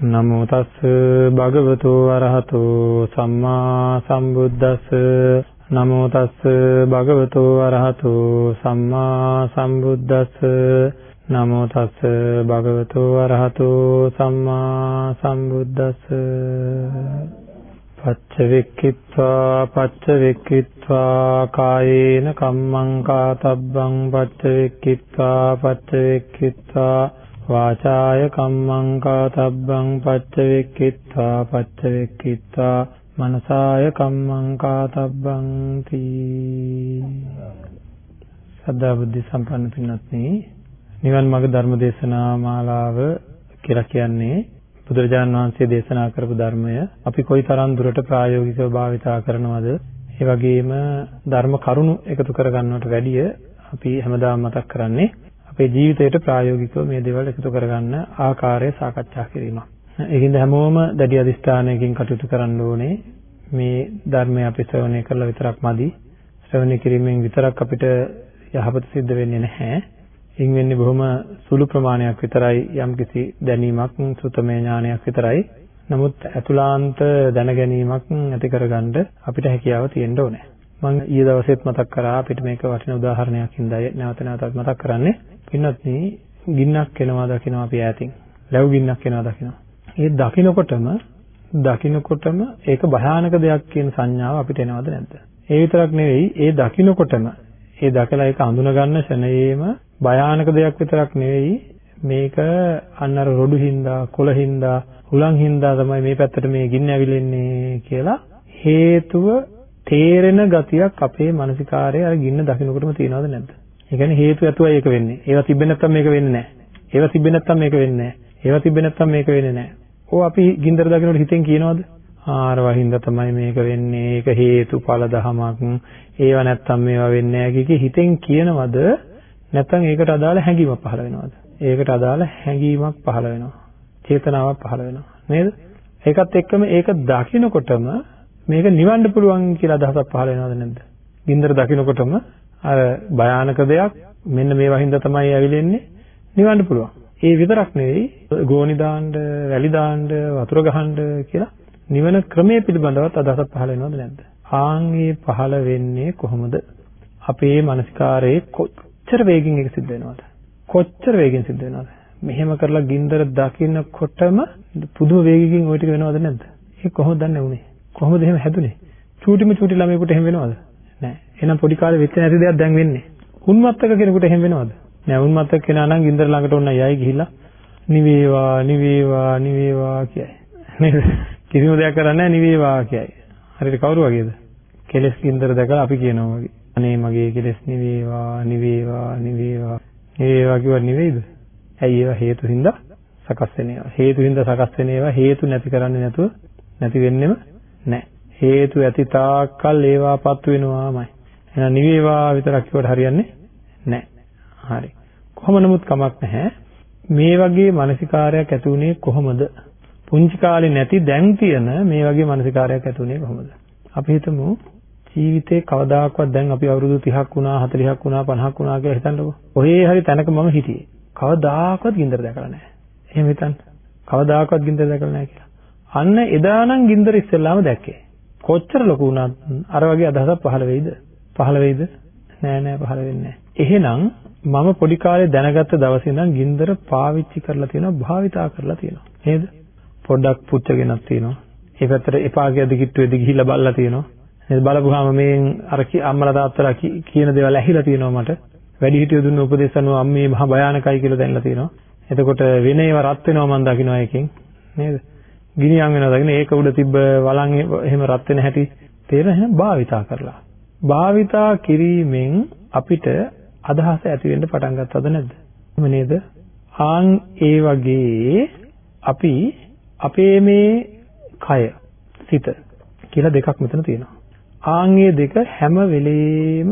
නමෝ තස් භගවතු අරහතෝ සම්මා සම්බුද්දස්ස නමෝ තස් භගවතු අරහතෝ සම්මා සම්බුද්දස්ස නමෝ තස් භගවතු අරහතෝ සම්මා සම්බුද්දස්ස පච්ච වෙක්කිත්වා පච්ච වෙක්කිත්වා කායේන කම්මං කාතබ්බං පච්ච වෙක්කිත්වා පච්ච වෙක්කිත්වා වාචාය කම්මං කාතබ්බං පච්ච වෙක්කිත්වා පච්ච වෙක්කිත්වා මනසාය කම්මං කාතබ්බං තී සදා බුද්ධ සම්පන්න පින්වත්නි නිවන් මාර්ග ධර්ම දේශනා මාලාව කියලා කියන්නේ බුදුරජාණන් වහන්සේ දේශනා කරපු ධර්මය. අපි කොයිතරම් දුරට ප්‍රායෝගිකව භාවිතා කරනවද? ඒ වගේම ධර්ම කරුණු එකතු කරගන්නවට වැඩිය අපි හැමදාම මතක් කරන්නේ අපේ ජීවිතයට ප්‍රායෝගිකව මේ දේවල් එකතු කරගන්න ආකාරය සාකච්ඡා කිරීම. ඒකින්ද හැමෝම දැඩි අධිෂ්ඨානයකින් කටයුතු කරන්න ඕනේ මේ ධර්මය අපි ශ්‍රවණය කරලා විතරක් මදි. ශ්‍රවණය කිරීමෙන් විතරක් අපිට යහපත සිද්ධ වෙන්නේ නැහැ. ඉන් වෙන්නේ බොහොම සුළු ප්‍රමාණයක් විතරයි යම්කිසි දැනීමක් සුතමේ ඥානයක් විතරයි. නමුත් අතුලාන්ත දැනගැනීමක් ඇති කරගන්න අපිට හැකියාව තියෙන්න ඕනේ. මම ඊයේ දවසෙත් මතක් කරා අපිට මේක වටින උදාහරණයක් හින්දායි නැවත නැවතත් මතක් කරන්නේ. පින්වත්නි ගින්නක් එනවා දකිනවා අපි ඈතින්. ලැබු ගින්නක් එනවා දකිනවා. ඒ දකින්නකොටම දකින්නකොටම ඒක භයානක දෙයක් කියන සංඥාව අපිට එනවද නැද්ද? ඒ විතරක් නෙවෙයි ඒ දකින්නකොටම ඒ දැකලා ඒක අඳුන ගන්න ෂණයේම භයානක දෙයක් විතරක් නෙවෙයි මේක අන්න අර රොඩු හින්දා කොළ හින්දා හුලං හින්දා තමයි මේ පැත්තට මේ ගින්න ඇවිලෙන්නේ කියලා හේතුව තේරෙන ගතියක් අපේ මානසිකාරයේ අර ගින්න දකින්නකොටම තියනවද නැද්ද? ඒ කියන්නේ හේතු ඇතුවයි ඒක වෙන්නේ. ඒවා තිබෙන්නේ නැත්නම් මේක වෙන්නේ නැහැ. ඒවා තිබෙන්නේ නැත්නම් මේක වෙන්නේ නැහැ. ඒවා තිබෙන්නේ නැත්නම් මේක වෙන්නේ නැහැ. ඕ අපි ගින්දර දකින්නකොට හිතෙන් කියනවද? ආර වහින්ද තමයි මේක වෙන්නේ. ඒක හේතුඵල ධමයක්. ඒව නැත්තම් මේවා වෙන්නේ නැහැ කිය හිතෙන් කියනවද නැත්නම් ඒකට අදාළ හැඟීමක් පහළ වෙනවද? ඒකට අදාළ හැඟීමක් පහළ වෙනවා. චේතනාවක් පහළ වෙනවා. නේද? ඒකත් එක්කම ඒක දකිනකොටම මේක නිවන්න පුළුවන් කියලා අදහසක් පහළ වෙනවද නැද්ද? ගින්දර දකිනකොටම අර භයානක දෙයක් මෙන්න මේ වහින්ද තමයි ඇවිලෙන්නේ නිවන්න පුළුවන්. ඒ විතරක් නෙවෙයි ගෝණි දාන්න, වැලි දාන්න, වතුර ගහන්න කියලා නිවන ක්‍රමයේ පිළිබඳවත් අදහසක් පහළ වෙනවද නැද්ද? ආන්ගේ පහළ වෙන්නේ කොහොමද? අපේ මානසිකාරයේ කොච්චර වේගෙන් ඒක සිද්ධ වෙනවද? කොච්චර වේගෙන් සිද්ධ වෙනවද? මෙහෙම කරලා ගින්දර දකින්නකොටම පුදුම වේගකින් ওই ටික වෙනවද නැද්ද? ඒක කොහොමද දන්නේ උනේ? කොහොමද එහෙම හැදුනේ? චූටිම චූටි ළමයෙකුට එහෙම වෙනවද? නෑ. එහෙනම් පොඩි කාලේ වෙච්ච නැති දෙයක් දැන් වෙන්නේ. උන්මත්තක කෙනෙකුට එහෙම වෙනවද? නෑ උන්මත්තක කෙනා නම් ගින්දර ළඟට ඔන්න යයි ගිහිල්ලා නිවේවා නිවේවා නිවේවා කියයි. නේද? කිසිම දෙයක් කරන්නේ නැහැ නිවේවා කියයි. හරියට කවුරු වගේද? කෙලස් ගින්දර දැකලා අපි කියනවා වගේ. අනේ මගේ කෙලස් නිවේවා නිවේවා නිවේවා. නිවේවා කිව්ව නෙවෙයිද? ඇයි ඒවා හේතු හින්දා සකස් වෙන ඒවා. හේතු හින්දා සකස් වෙන ඒවා හේතු නැති කරන්නේ නැතුව නැති වෙන්නෙම නැහැ. හේතු ඇති තාක්කල් ඒවාපත් වෙනවාමයි. එහෙනම් නිවේවා විතරක් කිව්වට හරියන්නේ නැහැ. හරි. කොහොම නමුත් කමක් නැහැ. මේ වගේ මානසිකාරයක් ඇති උනේ කොහොමද? පුංචි කාලේ නැති දැන් තියෙන මේ වගේ මානසිකාරයක් ඇති උනේ කොහොමද? අපි හිතමු ජීවිතේ කවදාකවත් දැන් අපි අවුරුදු 30ක් වුණා 40ක් වුණා 50ක් වුණා කියලා හිතන්නකෝ. ඔහේ හරි තැනක මම හිටියේ. කවදාකවත් ගින්දර දැකලා නැහැ. එහෙම හිතන්න. කවදාකවත් ගින්දර දැකලා නැහැ කියලා. අන්න එදා නම් ගින්දර ඉස්සෙල්ලාම දැක්කේ. කොච්චර ලොකු වුණත් අර වගේ අදහසක් පහළ වෙයිද? පහළ වෙයිද? නෑ නෑ පහළ වෙන්නේ නෑ. එහෙනම් මම පොඩි කාලේ දැනගත්ත දවසේ ඉඳන් ගින්දර පාවිච්චි කරලා තියෙනවා භාවිතා කරලා තියෙනවා. නේද? පොඩ්ඩක් පුච්චගෙනක් තියෙනවා. ඒ පැත්තට එපා කියද කිට්ටුවේද ගිහිල්ලා බලලා තියෙනවා. නේද බලපුවාම මේ අර අම්මලා තාත්තලා කියන දේවල් ඇහිලා තියෙනවා මට. වැඩිහිටියෝ දුන්න උපදේශ අනුව අම්මේ මහ භයානකයි කියලා දැනලා තියෙනවා. එතකොට වෙන ඒවා රත් වෙනවා මම දකින්නවා එකෙන්. නේද? ගිනියම් වෙනවා දකින්න ඒක උඩ තිබ්බ වලන් එහෙම රත් වෙන හැටි තේරෙන එහෙනම් භාවිතා කරලා. භාවිතා කිරීමෙන් අපිට අදහස ඇති වෙන්න පටන් ගත්තද නැද්ද? එහෙම නේද? ආන් ඒ වගේ අපි අපේ මේ කය සිත කියලා දෙකක් මෙතන තියෙනවා. ආන්ගේ දෙක හැම වෙලෙම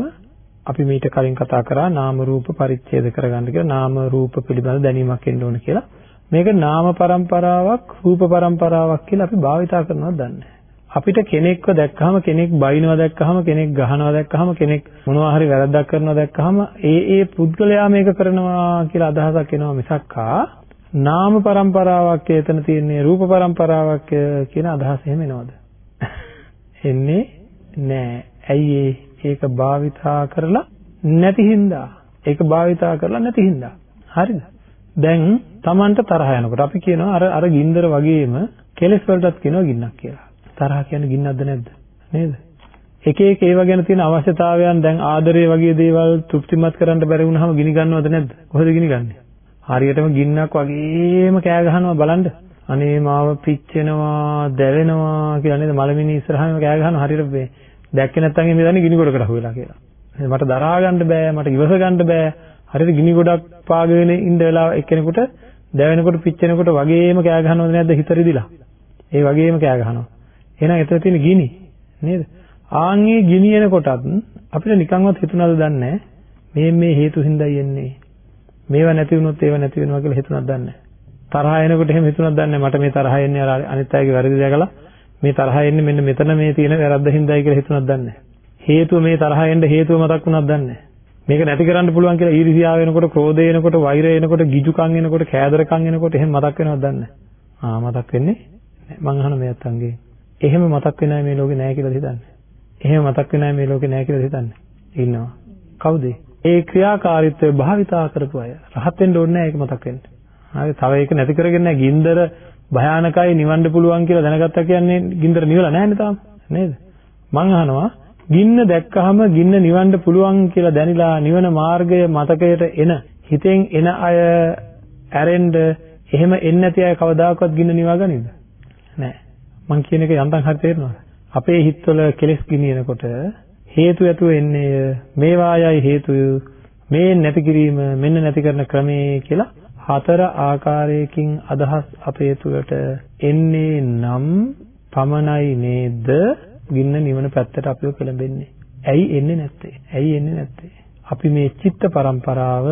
අපි මීට කලින් කතා කරා නාම රූප පරිච්ඡේද කරගන්න කියලා නාම රූප පිළිබඳ දැනීමක් එන්න ඕන කියලා. මේක නාම પરම්පරාවක් රූප પરම්පරාවක් කියලා අපි භාවිතා කරනවද දන්නේ. අපිට කෙනෙක්ව දැක්කහම කෙනෙක් බයිනවා දැක්කහම කෙනෙක් ගහනවා දැක්කහම කෙනෙක් මොනවා හරි වැරද්දක් කරනවා දැක්කහම ඒ ඒ පුද්ගලයා මේක කරනවා කියලා අදහසක් එනවා මිසක්කා නාම પરම්පරාවක් එතන තියෙන්නේ රූප પરම්පරාවක් කියන අදහස එහෙම එනවද? එන්නේ නෑ. ඇයි ඒක භාවිතා කරලා නැති හින්දා. ඒක භාවිතා කරලා නැති හින්දා. හරිද? දැන් Tamanට තරහ යනකොට අපි කියනවා අර අර ගින්දර වගේම කෙලස් වලටත් කියනවා ගින්නක් කියලා. තරහ කියන්නේ ගින්නක්ද නැද්ද? නේද? එක එක ඒවා ගැන තියෙන අවශ්‍යතාවයන් දැන් ආදරය වගේ දේවල් තෘප්තිමත් කරන්න බැරි වුණාම ගිනි ගන්නවද නැද්ද? කොහෙද ගිනි ගන්නෙ? හරියටම ගින්නක් වගේම කෑ ගහනවා බලන්න. අනේ මාව පිච්චෙනවා, දැවෙනවා කියලා නේද? මලමිනි ඉස්සරහම කෑ ගහනවා හරියට මේ දැක්කේ නැත්නම් මේ දන්නේ ගිනි ගොඩකට අහුවෙලා කියලා. මට දරා ගන්න බෑ, මට ඉවස ගන්න බෑ. හරියට ගිනි ගොඩක් පාගගෙන ඉන්න වෙලාව එක්කෙනෙකුට දැවෙනකොට පිච්චෙනකොට වගේම කෑ ගහනවද නැද්ද හිත රිදිලා? ඒ වගේම කෑ ගහනවා. එහෙනම් එතන තියෙන ගිනි නේද? ආන්ගේ ගිනි එනකොටත් අපිට නිකන්වත් හිතුණාද දන්නේ මේ මේ හේතු හින්දායි එන්නේ. මේවා නැති වුණොත් ඒවා නැති වෙනවා කියලා හිතුණාද දන්නේ තරහ එනකොට එහෙම හිතුණාද දන්නේ මට මේ තරහ එන්නේ අර අනිත් අයගේ වැරදි දැකලා මේ තරහ එන්නේ මෙන්න මෙතන මේ තියෙන වැරද්ද හින්දායි කියලා හිතුණාද දන්නේ හේතුව මේ තරහ එන්න හේතුව මතක් වුණාද දන්නේ මේක නැති කරන්න පුළුවන් කියලා ඊර්ෂ්‍යාව වෙනකොට, ක්‍රෝධය එනකොට, වෛරය එනකොට, ගිජුකම් එනකොට, කෑදරකම් එනකොට එහෙම මතක් වෙනවද දන්නේ ආ මතක් වෙන්නේ මං අහන මේ අත්තන්ගේ. එහෙම මතක් වෙන්නේ මේ ලෝකේ නැහැ කියලා හිතන්නේ. එහෙම මතක් වෙන්නේ මේ ලෝකේ නැහැ කියලා හිතන්නේ. ඉන්නවා. කවුද? ඒ ක්‍රියාකාරීත්වය භාවිතා කරපු අය. රහත් වෙන්න ඕනේ නැහැ ඒක මතක් වෙන්න. හරි තව ඒක නැති කරගෙන නැහැ. ගින්දර භයානකයි නිවන්න පුළුවන් කියලා දැනගත්තා කියන්නේ ගින්දර නිවලා නැහැ නේ තාම. නේද? මං අහනවා ගින්න දැක්කහම ගින්න නිවන්න පුළුවන් කියලා දැනিলা නිවන මාර්ගය මතකයට එන හිතෙන් එන අය ඇරෙන්න එහෙම එන්නේ නැති අය කවදාකවත් ගින්න නිවා ගනින්ද? නෑ. මං කියන එක යන්තම් හරි තේරෙනවද? අපේ හිතවල කෙලෙස් ගිනිනකොට හේතු ඇතුව එන්නේ මේවායයි හේතු මේ නැති කිරීම මෙන්න නැති කරන ක්‍රමේ කියලා හතර ආකාරයකින් අදහස් අපේ තුළට එන්නේ නම් පමණයි නේද ගින්න නිවන පැත්තට අපිව පෙළඹෙන්නේ. ඇයි එන්නේ නැත්තේ? ඇයි එන්නේ නැත්තේ? අපි මේ චිත්ත පරම්පරාව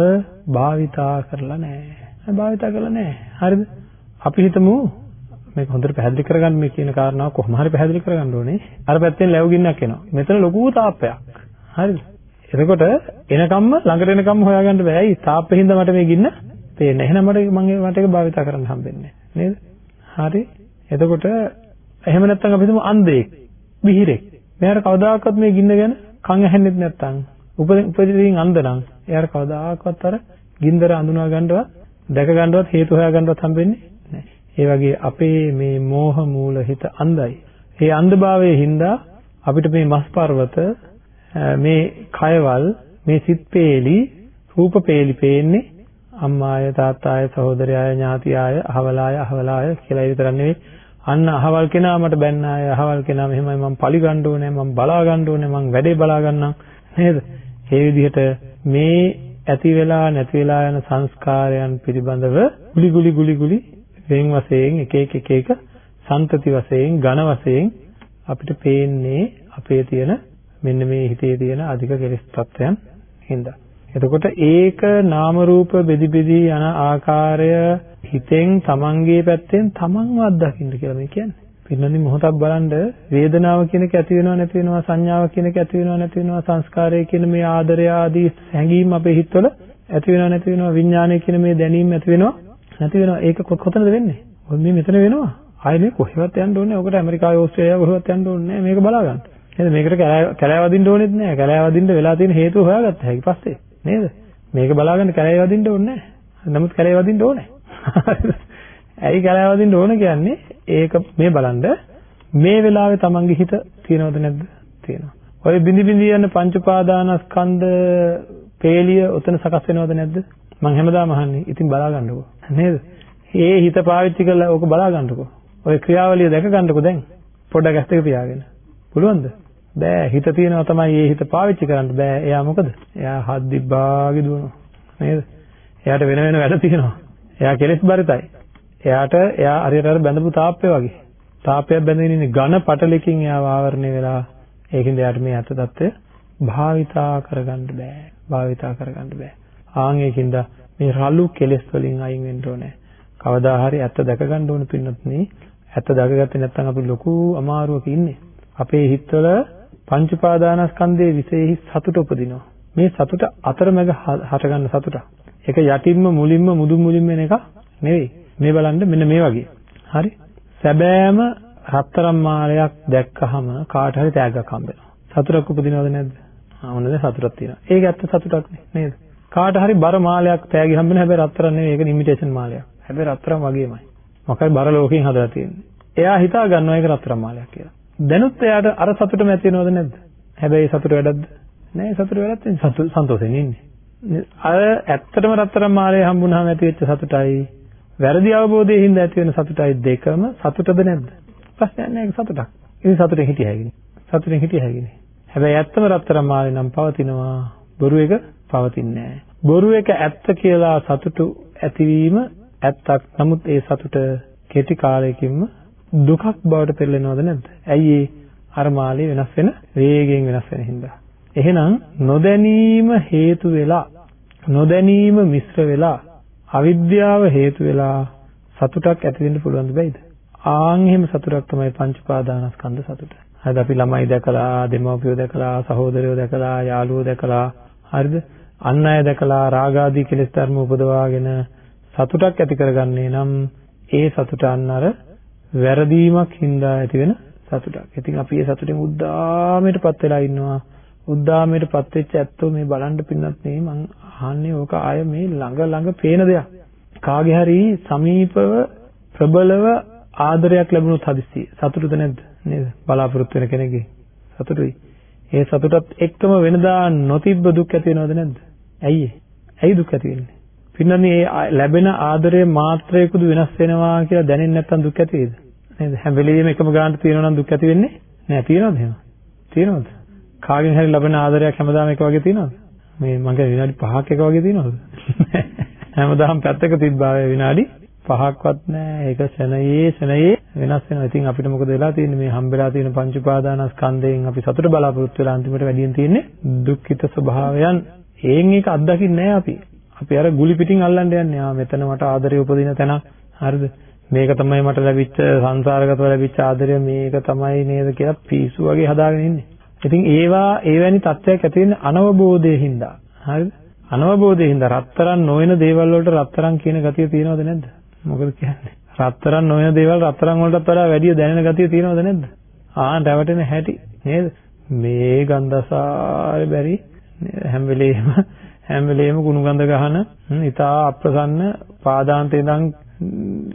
භාවිතා කරලා නැහැ. භාවිතා කරලා නැහැ. හරිද? අපි හිතමු මේක හොඳට පැහැදිලි කරගන්න මේ කියන කාරණාව කොහොම හරි පැහැදිලි කරගන්න ඕනේ. අර පැත්තෙන් ලැබු ගින්නක් එනවා. මෙතන ලොකු තාප්පයක්. හරිද? එතකොට එනකම්ම ළඟට එනකම්ම හොයාගන්න බෑ. ඇයි? තාප්පේ හින්දා මට මේ ගින්න පේන්නේ. එහෙනම් මට මම මට ඒක භාවිතා කරන්න හම්බෙන්නේ නේද? හරි. එතකොට එහෙම නැත්නම් අපි හිතමු අන්ධයෙක්. විහිරෙක්. මෙයාට කවදාකවත් මේ ගින්න ගැන කන් ඇහෙන්නෙත් නැත්තම් උපදින් අන්ධ නම් එයාට කවදාකවත් අර ගින්දර අඳුනා ගන්නවත් දැක ගන්නවත් හේතු හොයා ගන්නවත් හම්බෙන්නේ නැහැ. ඒ වගේ අපේ මේ මෝහ මූල හිත අන්ධයි. ඒ අන්ධභාවයේ හින්දා අපිට මේ මස් පර්වත මේ කයවල් මේ සිත් පේලි රූප පේලි පේන්නේ අම්මාය තාත්තාය සහෝදරයාය ඥාතියාය අහවලාය අහවලාය කියලා විතරක් නෙවෙයි අන්න අහවල් කෙනා මට බැන්න අය අහවල් කෙනා මෙහෙමයි මම පලි ගන්න ඕනේ මම බලා ගන්න ඕනේ මම වැඩේ බලා ගන්නම් නේද? ඒ විදිහට මේ ඇති වෙලා නැති වෙලා යන සංස්කාරයන් පිළිබඳව ගුලි ගුලි ගුලි ගුලි වෙන් වශයෙන් එක එක එක එක සන්තති වශයෙන් ඝන වශයෙන් අපිට පේන්නේ අපේ තියෙන මෙන්න මේ හිතේ තියෙන අධික කෙලෙස් තත්ත්වයන් හින්දා. එතකොට ඒක නාම රූප බෙදි බෙදි යන ආකාරය හිතෙන් තමන්ගේ පැත්තෙන් තමන්ව අත්දකින්න කියලා මේ කියන්නේ. පින්නනි මොහොතක් බලන්න වේදනාව කියන එක ඇති වෙනව නැති වෙනව සංඥාව කියන එක ඇති වෙනව නැති වෙනව සංස්කාරය කියන මේ ආදරය ආදී හැඟීම් අපේ හිතවල ඇති වෙනව නැති වෙනව විඥානය කියන මේ දැනීම ඇති වෙනව නැති වෙනව ඒක කොතනද වෙන්නේ? ඔය මේ මෙතන වෙනවා. ආයේ මේ කොහෙවත් යන්න ඕනේ. ඔකට ඇමරිකාවේ ඕස්ට්‍රේලියාව කොහෙවත් යන්න ඕනේ නැහැ. මේක බලා ගන්න. නේද? මේකට කැලෑ වදින්න ඕනෙත් නැහැ. කැලෑ වදින්න වෙලා තියෙන හේතුව හොයාගත්ත හැකි පස්සේ. නේද? මේක බලාගන්න කැලෑ වදින්න ඕනේ නැහැ. නමුත් කැලෑ වදින්න ඕනේ. ඇයි කැලෑ වදින්න ඕන කියන්නේ ඒක මේ බලන්න මේ වෙලාවේ තමන්ගේ හිත තියෙනවද නැද්ද තියෙනවා. ඔය බිඳි බිඳි යන පංච උපාදානස්කන්ධ පේලිය උතන සකස් වෙනවද නැද්ද? මම හැමදාම අහන්නේ. ඉතින් බලා ගන්නකෝ. නේද? ඒ හිත පාවිච්චි කරලා ඕක බලා ගන්නකෝ. ඔය ක්‍රියාවලිය දැක ගන්නකෝ දැන්. පොඩ්ඩක් ඇස් දෙක පියාගෙන. පුළුවන්ද? බෑ හිත තියෙනවා තමයි ඒ හිත පාවිච්චි කරන්න බෑ. එයා මොකද? එයා හත් දිබ්බාගේ දුවනවා. නේද? එයාට වෙන වෙන වැඩ තියෙනවා. එයා කෙලෙස් බරිතයි. එයාට එයා හරියට අර බැඳපු තාප්පය වගේ. තාප්පයක් බැඳගෙන ඉන්නේ ඝන පටලකින් එයාව ආවරණය වෙලා ඒකින්ද එයාට මේ අත தත්ත්වය භාවිතා කරගන්න බෑ. භාවිතා කරගන්න බෑ. ආන් ඒකින්ද මේ රළු කෙලෙස් වලින් අයින් වෙන්න ඕනේ. කවදා හරි ඇත්ත දැක ගන්න ඕන පින්නත් නේ. ඇත්ත දැකගත්තේ නැත්නම් අපි ලොකු අමාරුවක ඉන්නේ. අපේ හිතවල පංච උපාදානස්කන්ධයේ විශේෂ සතුට උපදිනවා. මේ සතුට අතරමැද හටගන්න සතුට. ඒක යටින්ම මුලින්ම මුදුන් මුලින්ම එන එක නෙවෙයි. මේ බලන්න මෙන්න මේ වගේ. හරි? සැබෑම රත්තරන් මාලයක් දැක්කහම කාට හරි තෑග්ගක් හම්බෙනවා. සතුටක් උපදිනවද නැද්ද? ආ මොනද සතුටක් තියෙනවා. ඒක ඇත්ත සතුටක් නේද? කාට හරි බර මාලයක් තෑගි හම්බෙන හැබැයි රත්තරන් නෙවෙයි ඒක ඉමිටේෂන් මාලයක්. හැබැයි රත්තරන් වගේමයි. මොකද බර ලෝකයෙන් හදලා තියෙන්නේ. එයා හිතා ගන්නවා ඒක රත්තරන් මාලයක් කියලා. දැනුත් එයාට අර සතුටම ඇති වෙනවද නැද්ද? හැබැයි සතුට වැඩක්ද? නෑ සතුට වැඩක් නෙවෙයි සතුටෙන් ඉන්නේ. අර ඇත්තටම රත්තරන් මාලය හම්බුනහම ඇති වෙච්ච සතුටයි වැරදි අවබෝධයෙන් හින්දා ඇති වෙන සතුටයි දෙකම සතුටද නැද්ද? ප්‍රශ්නයක් නෑ ඒක සතුටක්. ඉතින් සතුටෙන් හිටිය හැකිනේ. සතුටෙන් හිටිය හැකිනේ. හැබැයි ඇත්තම රත්තරන් මාලේ නම් පවතිනවා බොරු එක පවතින්නේ නෑ. බොරු එක ඇත්ත කියලා සතුටු ඇතිවීම ඇත්තක්. නමුත් ඒ සතුට කෙටි කාලයකින්ම දුකක් බවට පෙරලෙනවද නැද්ද? ඇයි ඒ අර මාළේ වෙනස් වෙන වේගයෙන් වෙනස් වෙන හින්දා. එහෙනම් නොදැනීම හේතු වෙලා නොදැනීම මිශ්‍ර වෙලා අවිද්‍යාව හේතු වෙලා සතුටක් ඇති වෙන්න පුළුවන්ද බැයිද? ආන් එහෙම සතුටක් තමයි පංච පාදානස්කන්ධ සතුට. හරිද අපි ළමයි දැකලා, දෙමව්පියෝ දැකලා, සහෝදරයෝ දැකලා, යාළුවෝ දැකලා, හරිද? අන් අය දැකලා රාගාදී කෙලෙස් ධර්ම උපදවාගෙන සතුටක් ඇති කරගන්නේ නම් ඒ සතුට අන්න අර වැරදීමක් හින්දා ඇති වෙන සතුටක්. ඉතින් අපි ඒ සතුටෙන් උද්දාමයටපත් වෙලා ඉන්නවා. උද්දාමයටපත් වෙච්ච ඇත්තෝ මේ බලන්න පින්නත් නේ මං අහන්නේ ඕක ආය මේ ළඟ ළඟ පේන දෙයක්. කාගේ හරි සමීපව ප්‍රබලව ආදරයක් ලැබුණොත් හදිස්සිය. සතුටුද නැද්ද? නේද? බලාපොරොත්තු වෙන කෙනෙක්ගේ සතුටුයි. ඒ සතුටත් එක්කම වෙනදා නොතිබ්බ දුක් ඇති වෙනවද නැද්ද? ඇයි ඇයි දුක් ඇති වෙන්නේ? පින්නන්නේ මේ ලැබෙන ආදරයේ මාත්‍රයකුදු වෙනස් වෙනවා කියලා දැනෙන්නේ නැත්නම් දුක් ඇති වේද? නේද? හැම වෙලෙම එකම ගානට තියෙනවා නම් දුක් ඇති වෙන්නේ නෑ තියෙනවද එහෙම? තියෙනවද? කාගෙන් හරි ලැබෙන ආදරයක් හැමදාම එක වගේ තියෙනවද? මේ මගේ විනාඩි 5ක් එක වගේ තියෙනවද? හැමදාම පැත්තක තිබ්බාවේ විනාඩි 5ක්වත් නෑ ඒක ශනයේ ශනයේ වෙනස් වෙනවා. ඉතින් අපිට මොකද වෙලා තියෙන්නේ? මේ හම්බෙලා තියෙන පංච උපාදානස්කන්ධයෙන් අපි සතුට බලාපොරොත්තු වෙලා අන්තිමට වැඩියෙන් තියෙන්නේ දුක්ඛිත ස්වභාවයන්. ඒන් එක අත්දකින්නේ නෑ අපි. අපි අර ගුලි පිටින් අල්ලන්න යන්නේ. ආ මෙතන මට ආදරය උපදින තැන. හරිද? මේක තමයි මට ලැබිච්ච සංසාරගතව ලැබිච්ච ආදරය මේක තමයි නේද කියලා පිස්සු වගේ හදාගෙන ඉන්නේ. ඉතින් ඒවා ඒවැනි තත්ත්වයක් ඇති වෙන්නේ අනවබෝධයෙන් හින්දා. හරිද? අනවබෝධයෙන් හින්දා රත්තරන් නොවන දේවල් වලට රත්තරන් කියන ගතිය තියෙනවද නැද්ද? මොකද කියන්නේ? රත්තරන් නොවන දේවල් රත්තරන් වලටත් වඩා වැඩිය දැනෙන ගතිය තියෙනවද නැද්ද? ආ රැවටෙන හැටි නේද? මේ ගන්ධසාරේ බැරි හැම වෙලේම හැම වෙලේම කුණු ගඳ ගහන ඉතා අප්‍රසන්න පාදාන්තේ ඉඳන්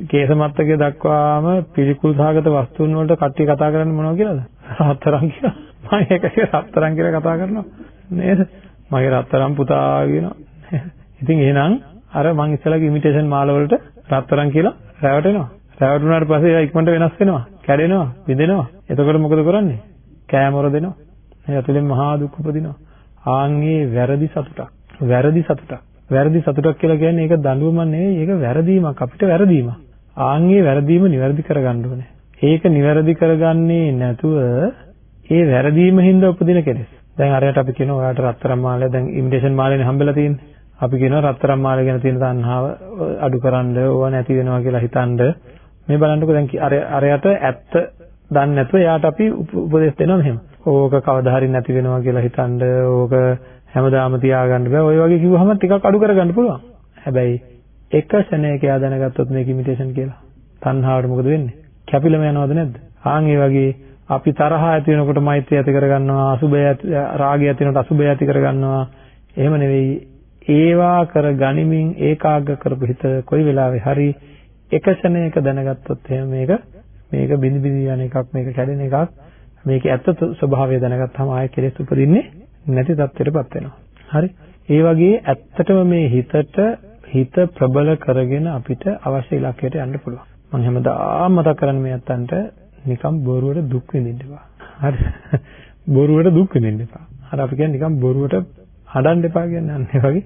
කේසමත්තකේ දක්වාම පිළිකුල් සහගත වස්තුන් වලට කට්ටිය කතා කරන්නේ මොනවද කියලාද? රත්තරන් කියලා. මම ඒක රත්තරන් කියලා කතා කරනවා නේද? මගේ රත්තරන් පුතා කියනවා. ඉතින් එහෙනම් අර මං ඉස්සෙල්ලාගේ ඉමිටේෂන් මාල වලට රත්තරන් කියලා රැවටෙනවා. රැවටුණාට පස්සේ ඒක ඉක්මනට වෙනස් වෙනවා, කැඩෙනවා, බිඳෙනවා. එතකොට මොකද කරන්නේ? කෑමොර දෙනවා. ඒ ඇතුලෙන් මහා දුක් උපදිනවා. ආන්ගේ වැරදි සතුටක්. වැරදි සතුටක්. වැරදි සතුටක් කියලා කියන්නේ ඒක දඬුවමක් නෙවෙයි ඒක වැරදීමක් අපිට වැරදීමක්. ආන්ගේ වැරදීම නිවැරදි කරගන්න ඕනේ. ඒක නිවැරදි කරගන්නේ නැතුව ඒ වැරදීම හින්දා උපදින කෙලෙස්. දැන් අරයට අපි කියනවා ඔයාලට රත්තරන් මාලය දැන් ඉමිටේෂන් මාලේනේ හම්බෙලා තියෙන්නේ. අපි කියනවා රත්තරන් මාලය ගැන තියෙන තණ්හාව අඩුකරන්න ඕවා නැති වෙනවා කියලා හිතනද මේ බලන්නකෝ දැන් අර අරයට ඇත්ත දන්නේ නැතුව එයාට අපි උපදෙස් දෙනවා මෙහෙම. ඕක කවදා හරි නැති වෙනවා කියලා හිතනද ඕක හැමදාම තියාගන්න බෑ. ඔය වගේ කිව්වහම ටිකක් අඩු කරගන්න පුළුවන්. හැබැයි එක ශරණයක යා දැනගත්තොත් මේක ඉමිටේෂන් කියලා. තණ්හාවට මොකද වෙන්නේ? කැපිලම යනවද නැද්ද? ආන් ඒ වගේ අපි තරහ ඇති වෙනකොට මෛත්‍රිය ඇති කරගන්නවා, අසුබය රාගය ඇති වෙනකොට අසුබය ඇති කරගන්නවා. එහෙම නෙවෙයි. ඒවා කර ගනිමින් ඒකාග්‍ර කරපු හිත කොයි වෙලාවෙ හරි එක ශරණයක දැනගත්තොත් එහෙම මේක මේක බිනි බිනි යන එකක් මේක කැඩෙන එකක් මේකේ ඇත්ත ස්වභාවය දැනගත්තාම ආයෙ කෙලෙස් උපදින්නේ නැති තත්ත්වයටපත් වෙනවා. හරි. ඒ වගේ ඇත්තටම මේ හිතට හිත ප්‍රබල කරගෙන අපිට අවශ්‍ය ඉලක්කයට යන්න පුළුවන්. මම හැමදාම මතක් කරන්නේ මේ අත්තන්ට නිකම් බොරුවට දුක් විඳින්න එපා. හරි. බොරුවට දුක් විඳින්න එපා. අර අපි කියන්නේ නිකම් බොරුවට හදන්න එපා කියන්නේ අන්න ඒ වගේ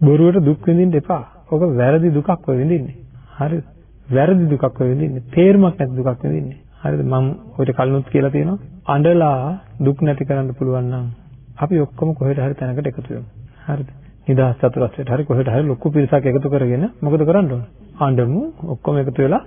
බොරුවට දුක් විඳින්න එපා. ඔක වැරදි දුකක් ඔය විඳින්නේ. හරිද? වැරදි දුකක් විඳින්නේ. තේරුමක් නැති දුකක් විඳින්නේ. හරිද? මම ඔයිට කලිනුත් කියලා තියෙනවා. අඬලා දුක් නැති කරන්න පුළුවන් නම් අපි ඔක්කොම කොහෙට හරි තැනකට එකතු වෙමු. හරිද? නිදහස් චතුරස්‍රයට හරි කොහෙට හරි ලොකු පිරිසක් එකතු කරගෙන මොකද කරන්න ඕන? අඬමු ඔක්කොම එකතු වෙලා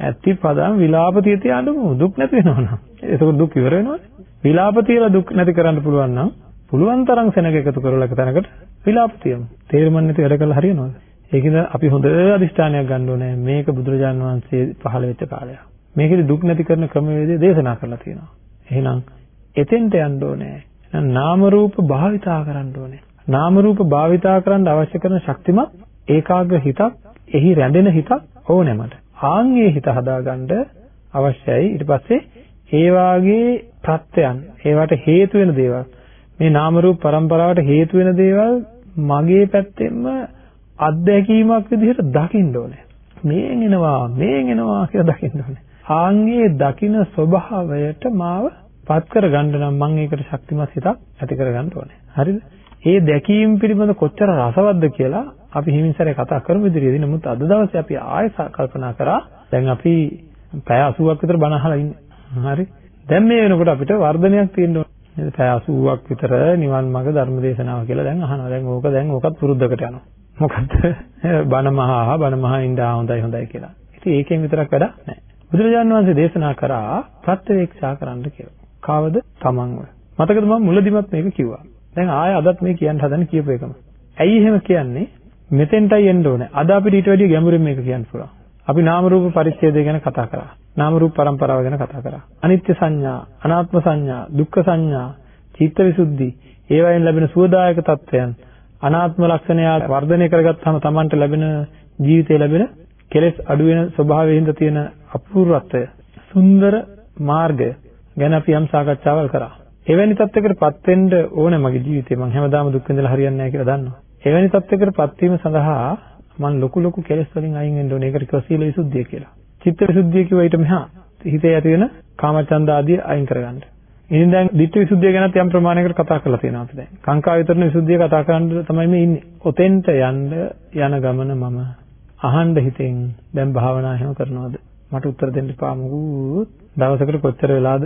ඇති පදම් විලාපතිය තිය අඬමු දුක් නැති වෙනවනම්. එතකොට දුක් ඉවර වෙනවනේ. විලාපතියලා දුක් නැති කරන්න පුළුවන් නම් පුළුවන් තරම් සෙනග එකතු කරලා එක තැනකට විලාපතියමු. තේරුම් නැති වැඩ කළා හරියනවද? ඒකද අපි හොඳ අදිෂ්ඨානයක් ගන්න ඕනේ මේක බුදුරජාන් වහන්සේ පහළ වෙච්ච කාලයක්. මේකෙදි දුක් නැති කරන ක්‍රමවේදය දේශනා කරලා තියෙනවා. එහෙනම් එතෙන්ට යන්න ඕනේ. එහෙනම් නාම රූප භාවිතා කරන්න ඕනේ. නාම රූප භාවිතා කරන්න අවශ්‍ය කරන ශක්තිමත් ඒකාග්‍ර හිතක්, එහි රැඳෙන හිතක් ඕනේ මට. ආන්ගේ හිත හදාගන්න අවශ්‍යයි. ඊට පස්සේ ඒ වාගේ ප්‍රත්‍යයන්, ඒවට හේතු වෙන දේවල් මේ නාම රූප પરම්පරාවට හේතු වෙන දේවල් මගේ පැත්තෙන්ම අත්දැකීමක් විදිහට දකින්න ඕනේ. මේන් එනවා, මේන් එනවා කියලා දකින්න ඕනේ. ආන්ගේ දකින ස්වභාවයට මාව පත් කරගන්න නම් මම ඒකට ශක්තිමත් හිතක් ඇති කරගන්න ඕනේ. හරිද? ඒ දැකීම පිළිබඳ කොච්චර රසවත්ද කියලා අපි හිමින්සරේ කතා කරමු ඉදිරියේදී. නමුත් අද දවසේ අපි ආයෙ කල්පනා කරා දැන් අපි පැය 80ක් විතර බණ අහලා ඉන්නේ. හරි? දැන් මේ වෙනකොට අපිට වර්ධනයක් තියෙන්න ඕනේ. පැය 80ක් විතර නිවන් මාර්ග ධර්ම දේශනාව කියලා දැන් අහනවා. දැන් ඕක දැන් ඕකත් පුරුද්දකට යනවා. මොකද්ද? බණ මහා බණ මහා ඉඳා හොඳයි හොඳයි කියලා. ඉතින් ඒකෙන් විතරක් වැඩක් නැහැ. බුදුරජාණන් වහන්සේ දේශනා කරා ප්‍රත්‍යවේක්ෂා කරන්න කියලා. කාවද? තමන්ව. මතකද මම මුලදිමත් මේක කිව්වා. දැන් ආයෙ අදත් මේ කියන්න හදන කියපු එකම. ඇයි එහෙම කියන්නේ? මෙතෙන්ටයි එන්න ඕනේ. අද අපිට ඊට වැඩිය ගැඹුරින් මේක කියන්න පුළුවන්. අපි නාම රූප පරිච්ඡේදය ගැන කතා කරා. නාම රූප પરම්පරාව ගැන කතා කරා. අනිත්‍ය සංඥා, අනාත්ම සංඥා, දුක්ඛ සංඥා, චිත්තවිසුද්ධි, ඒවයින් ලැබෙන සුවදායක තත්වයන්, අනාත්ම ලක්ෂණය වර්ධනය කරගත්තාම Tamanට ලැබෙන ජීවිතේ ලැබෙන කෙලෙස් අඩු වෙන ස්වභාවයෙන් තියෙන අපූර්වත්වය, සුන්දර මාර්ගය ගැන අපි යම් සාකච්ඡාවල් කරා. එවැනි තත්යකටපත් වෙන්න ඕනේ මගේ ජීවිතේ. මම හැමදාම දුක් විඳලා හරියන්නේ නැහැ කියලා දන්නවා. එවැනි තත්යකටපත් වීම සඳහා මම ලොකු ලොකු කෙලෙස් වලින් අයින් වෙන්න ඕනේ. ඒකට කිව්වා සීල විසුද්ධිය කියලා. චිත්ත විසුද්ධිය කිව්වා ඊට මෙහා හිතේ ඇති වෙන කාමචන්ද ආදී අයින් කරගන්න. ඉතින් දැන් ditth විසුද්ධිය ගැනත් යම් ප්‍රමාණයකට කතා කරලා තියෙනවා අපි දැන්. කාංකා විතරන විසුද්ධිය කතා කරන්න තමයි මේ ඉන්නේ. ඔතෙන්ට යන්න යන ගමන මම අහන්න හිතෙන් දැන් භාවනා එහෙම කරනවද? මට උත්තර දෙන්න එපා මොකුත් දවසකට කොච්චර වෙලාද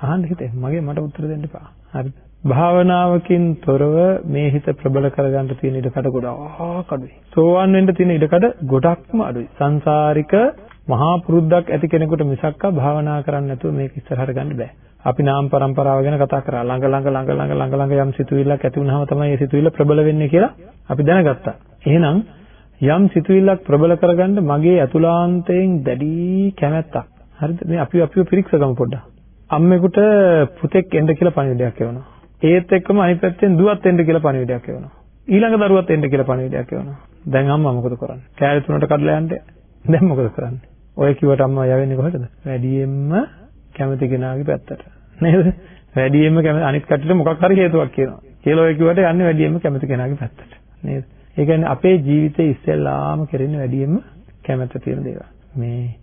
අහන්න හිතේ මගේ මට උත්තර දෙන්න එපා. හරිද? භාවනාවකින් තොරව මේ හිත ප්‍රබල කරගන්න තියෙන ඉඩකඩ ගොඩාක් අඩුයි. සෝවන් වෙන්න තියෙන ඉඩකඩ ගොඩක්ම අඩුයි. සංසාරික මහා පුරුද්දක් ඇති කෙනෙකුට මිසක්ක භාවනා කරන්නේ නැතුව මේක ඉස්සරහට ගන්න බෑ. අපි නාම પરම්පරාව ගැන කතා කරා. ළඟ ළඟ ළඟ ළඟ ළඟ ළඟ යම් සිතුවිල්ලක් ඇති වුනහම තමයි ඒ සිතුවිල්ල ප්‍රබල වෙන්නේ කියලා අපි දැනගත්තා. එහෙනම් යම් සිතුවිල්ලක් ප්‍රබල කරගන්න මගේ අතුලාන්තයෙන් දැඩි කැමැත්තක්. හරිද? මේ අපි අපිව පිරික්සගමු පොඩ්ඩක්. අම්මෙකුට පුතෙක් එන්න කියලා පණිවිඩයක් එවනවා. ඒත් එක්කම අනිත් පැත්තෙන් දුවත් එන්න කියලා පණිවිඩයක් එවනවා. ඊළඟ දරුවත් එන්න කියලා පණිවිඩයක් එවනවා. දැන් අම්මා මොකද කරන්නේ? කෑලි තුනට කඩලා යන්නේ. දැන් මොකද කරන්නේ? ඔය කිව්වට අම්මා යවෙන්නේ කොහෙටද? වැඩියෙන්ම කැමති කෙනාගේ පැත්තට. නේද? වැඩියෙන්ම කැමති අනිත් කට්ටියට මොකක් හරි හේතුවක් කියනවා. කියලා ඔය කිව්වට යන්නේ වැඩියෙන්ම කැමති කෙනාගේ පැත්තට. නේද? ඒ කියන්නේ අපේ ජීවිතේ ඉස්සෙල්ලාම කරන්නේ වැඩියෙන්ම කැමැත්ත තියෙන දේවල්. මේ ඒක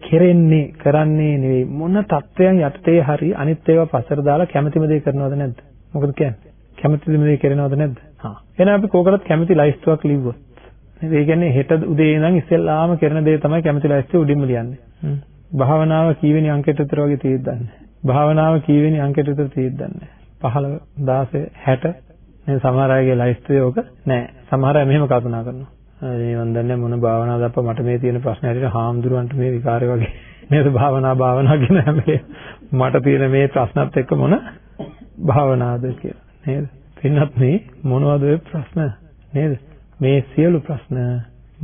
කෙරෙන්නේ කරන්නේ නෙවෙයි. මොන தත්වයන් යටතේ හරි අනිත් ඒවා පස්සට දාලා කැමැතිම දේ කරනවද නැද්ද? මොකද කියන්නේ? කැමැතිම දේ කරනවද නැද්ද? හා. එහෙනම් අපි කෝකටත් කැමැති ලයිස්තුවක් ලිව්වොත්. නේද? ඒ කියන්නේ හෙට උදේ ඉඳන් ඉස්සෙල්ලාම කරන දේ තමයි කැමැති ලයිස්තුවේ උඩින්ම ලියන්නේ. භාවනාව කීවෙනි අංකයට විතර වගේ තියෙද්දන්නේ භාවනාව කීවෙනි අංකයට විතර තියෙද්දන්නේ 15 16 60 මේ සමහර අයගේ ලයිස්තුවේ ඕක නෑ සමහර අය මෙහෙම කල්පනා කරනවා මේ මන් දන්නේ මොන භාවනාවද අප්පා මට මේ තියෙන ප්‍රශ්නේ හරියට හාමුදුරුවන්ට මේ විකාරය වගේ නේද භාවනා භාවනා කියන හැමලේ මට තියෙන මේ ප්‍රශ්නත් එක්ක මොන භාවනාවද කියලා නේද? පින්නත් මේ මොනවද ඔය ප්‍රශ්න නේද? මේ සියලු ප්‍රශ්න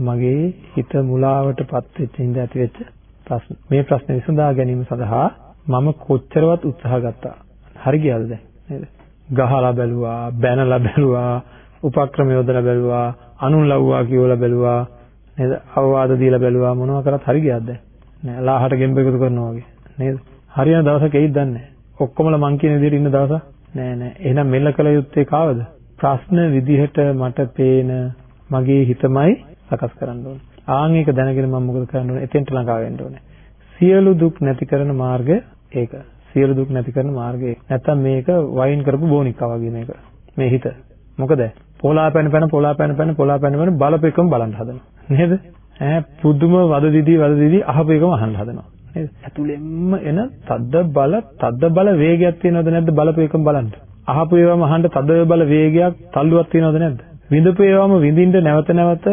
මගේ හිත මුලාවටපත් වෙච්ච ඉඳ ඇති වෙච්ච ප්‍රශ්න. මේ ප්‍රශ්න විසඳා ගැනීම සඳහා මම කොච්චරවත් උත්සාහ ගත්තා. හරි ගියාද දැන් නේද? ගහලා බැලුවා බැනලා බැලුවා උපක්‍රම යොදලා බැලුවා අනුන් ලව්වා කියවලා බැලුවා නේද? අවවාද දීලා බැලුවා මොනවා කරත් හරි ගියක්ද නෑ ලාහට ගෙම්බ එකතු කරනවා වගේ නේද? හරියන දවසක එයිද දන්නේ ඔක්කොමලා මං කියන විදිහට ඉන්න දවසක්? නෑ නෑ. එහෙනම් මෙල්ල කළ යුත්තේ කාවද? ප්‍රශ්න විදිහට මට පේන මගේ හිතමයි සකස් කරන්න ඕනේ. ආන් ඒක දැනගෙන මම මොකද කරන්න ඕනේ? එතෙන්ට ළඟා වෙන්න ඕනේ. සියලු දුක් නැති කරන මාර්ගය ඒක. සියලු දුක් නැති කරන මාර්ගය නැත්තම් මේක වයින් කරපු බෝනික්කා වගේ මේක. මේ හිත. මොකද? පොලා පැන පැන පොලා පැන පැන පොලා පැන පැන බලපෙකම බලන්න හදනවා නේද ඈ පුදුම වද දිදී වද දිදී අහපු එකම අහන්න හදනවා. නේද? ඇතුළෙන්ම එන තද්ද බල තද්ද බල වේගයක් තියෙනවද නැද්ද බලපු එකම බලන්න. අහපු ඒවාම අහන්න තද බල වේගයක් තල්ලුවක් තියෙනවද නැද්ද? විඳපු ඒවාම විඳින්න නැවත නැවත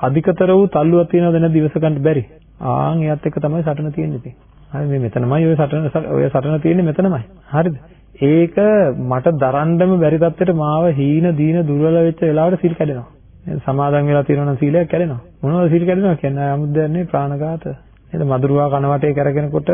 අධිකතර වූ තල්ලුවක් තියෙනවද නැද්ද ඉවස ගන්න බැරි. ආන් එයත් එක්ක තමයි සටන තියෙන්නේ ඉතින්. හරි මේ මෙතනමයි ඔය සටන ඔය සටන තියෙන්නේ මෙතනමයි. හරිද? ඒක මට දරන්නම බැරි තත්ත්වයට මාව හීන දීන දුර්වල වෙච්ච වෙලාවට සීල් කැඩෙනවා. සමාදන් වෙලා තියෙනවා නම් සීලයක් කැඩෙනවා. මොනවද සීල් කැඩෙනවා කියන්නේ? 아무දන්නේ ප්‍රාණඝාත. නේද? මදුරුවා කන වටේ කරගෙනකොට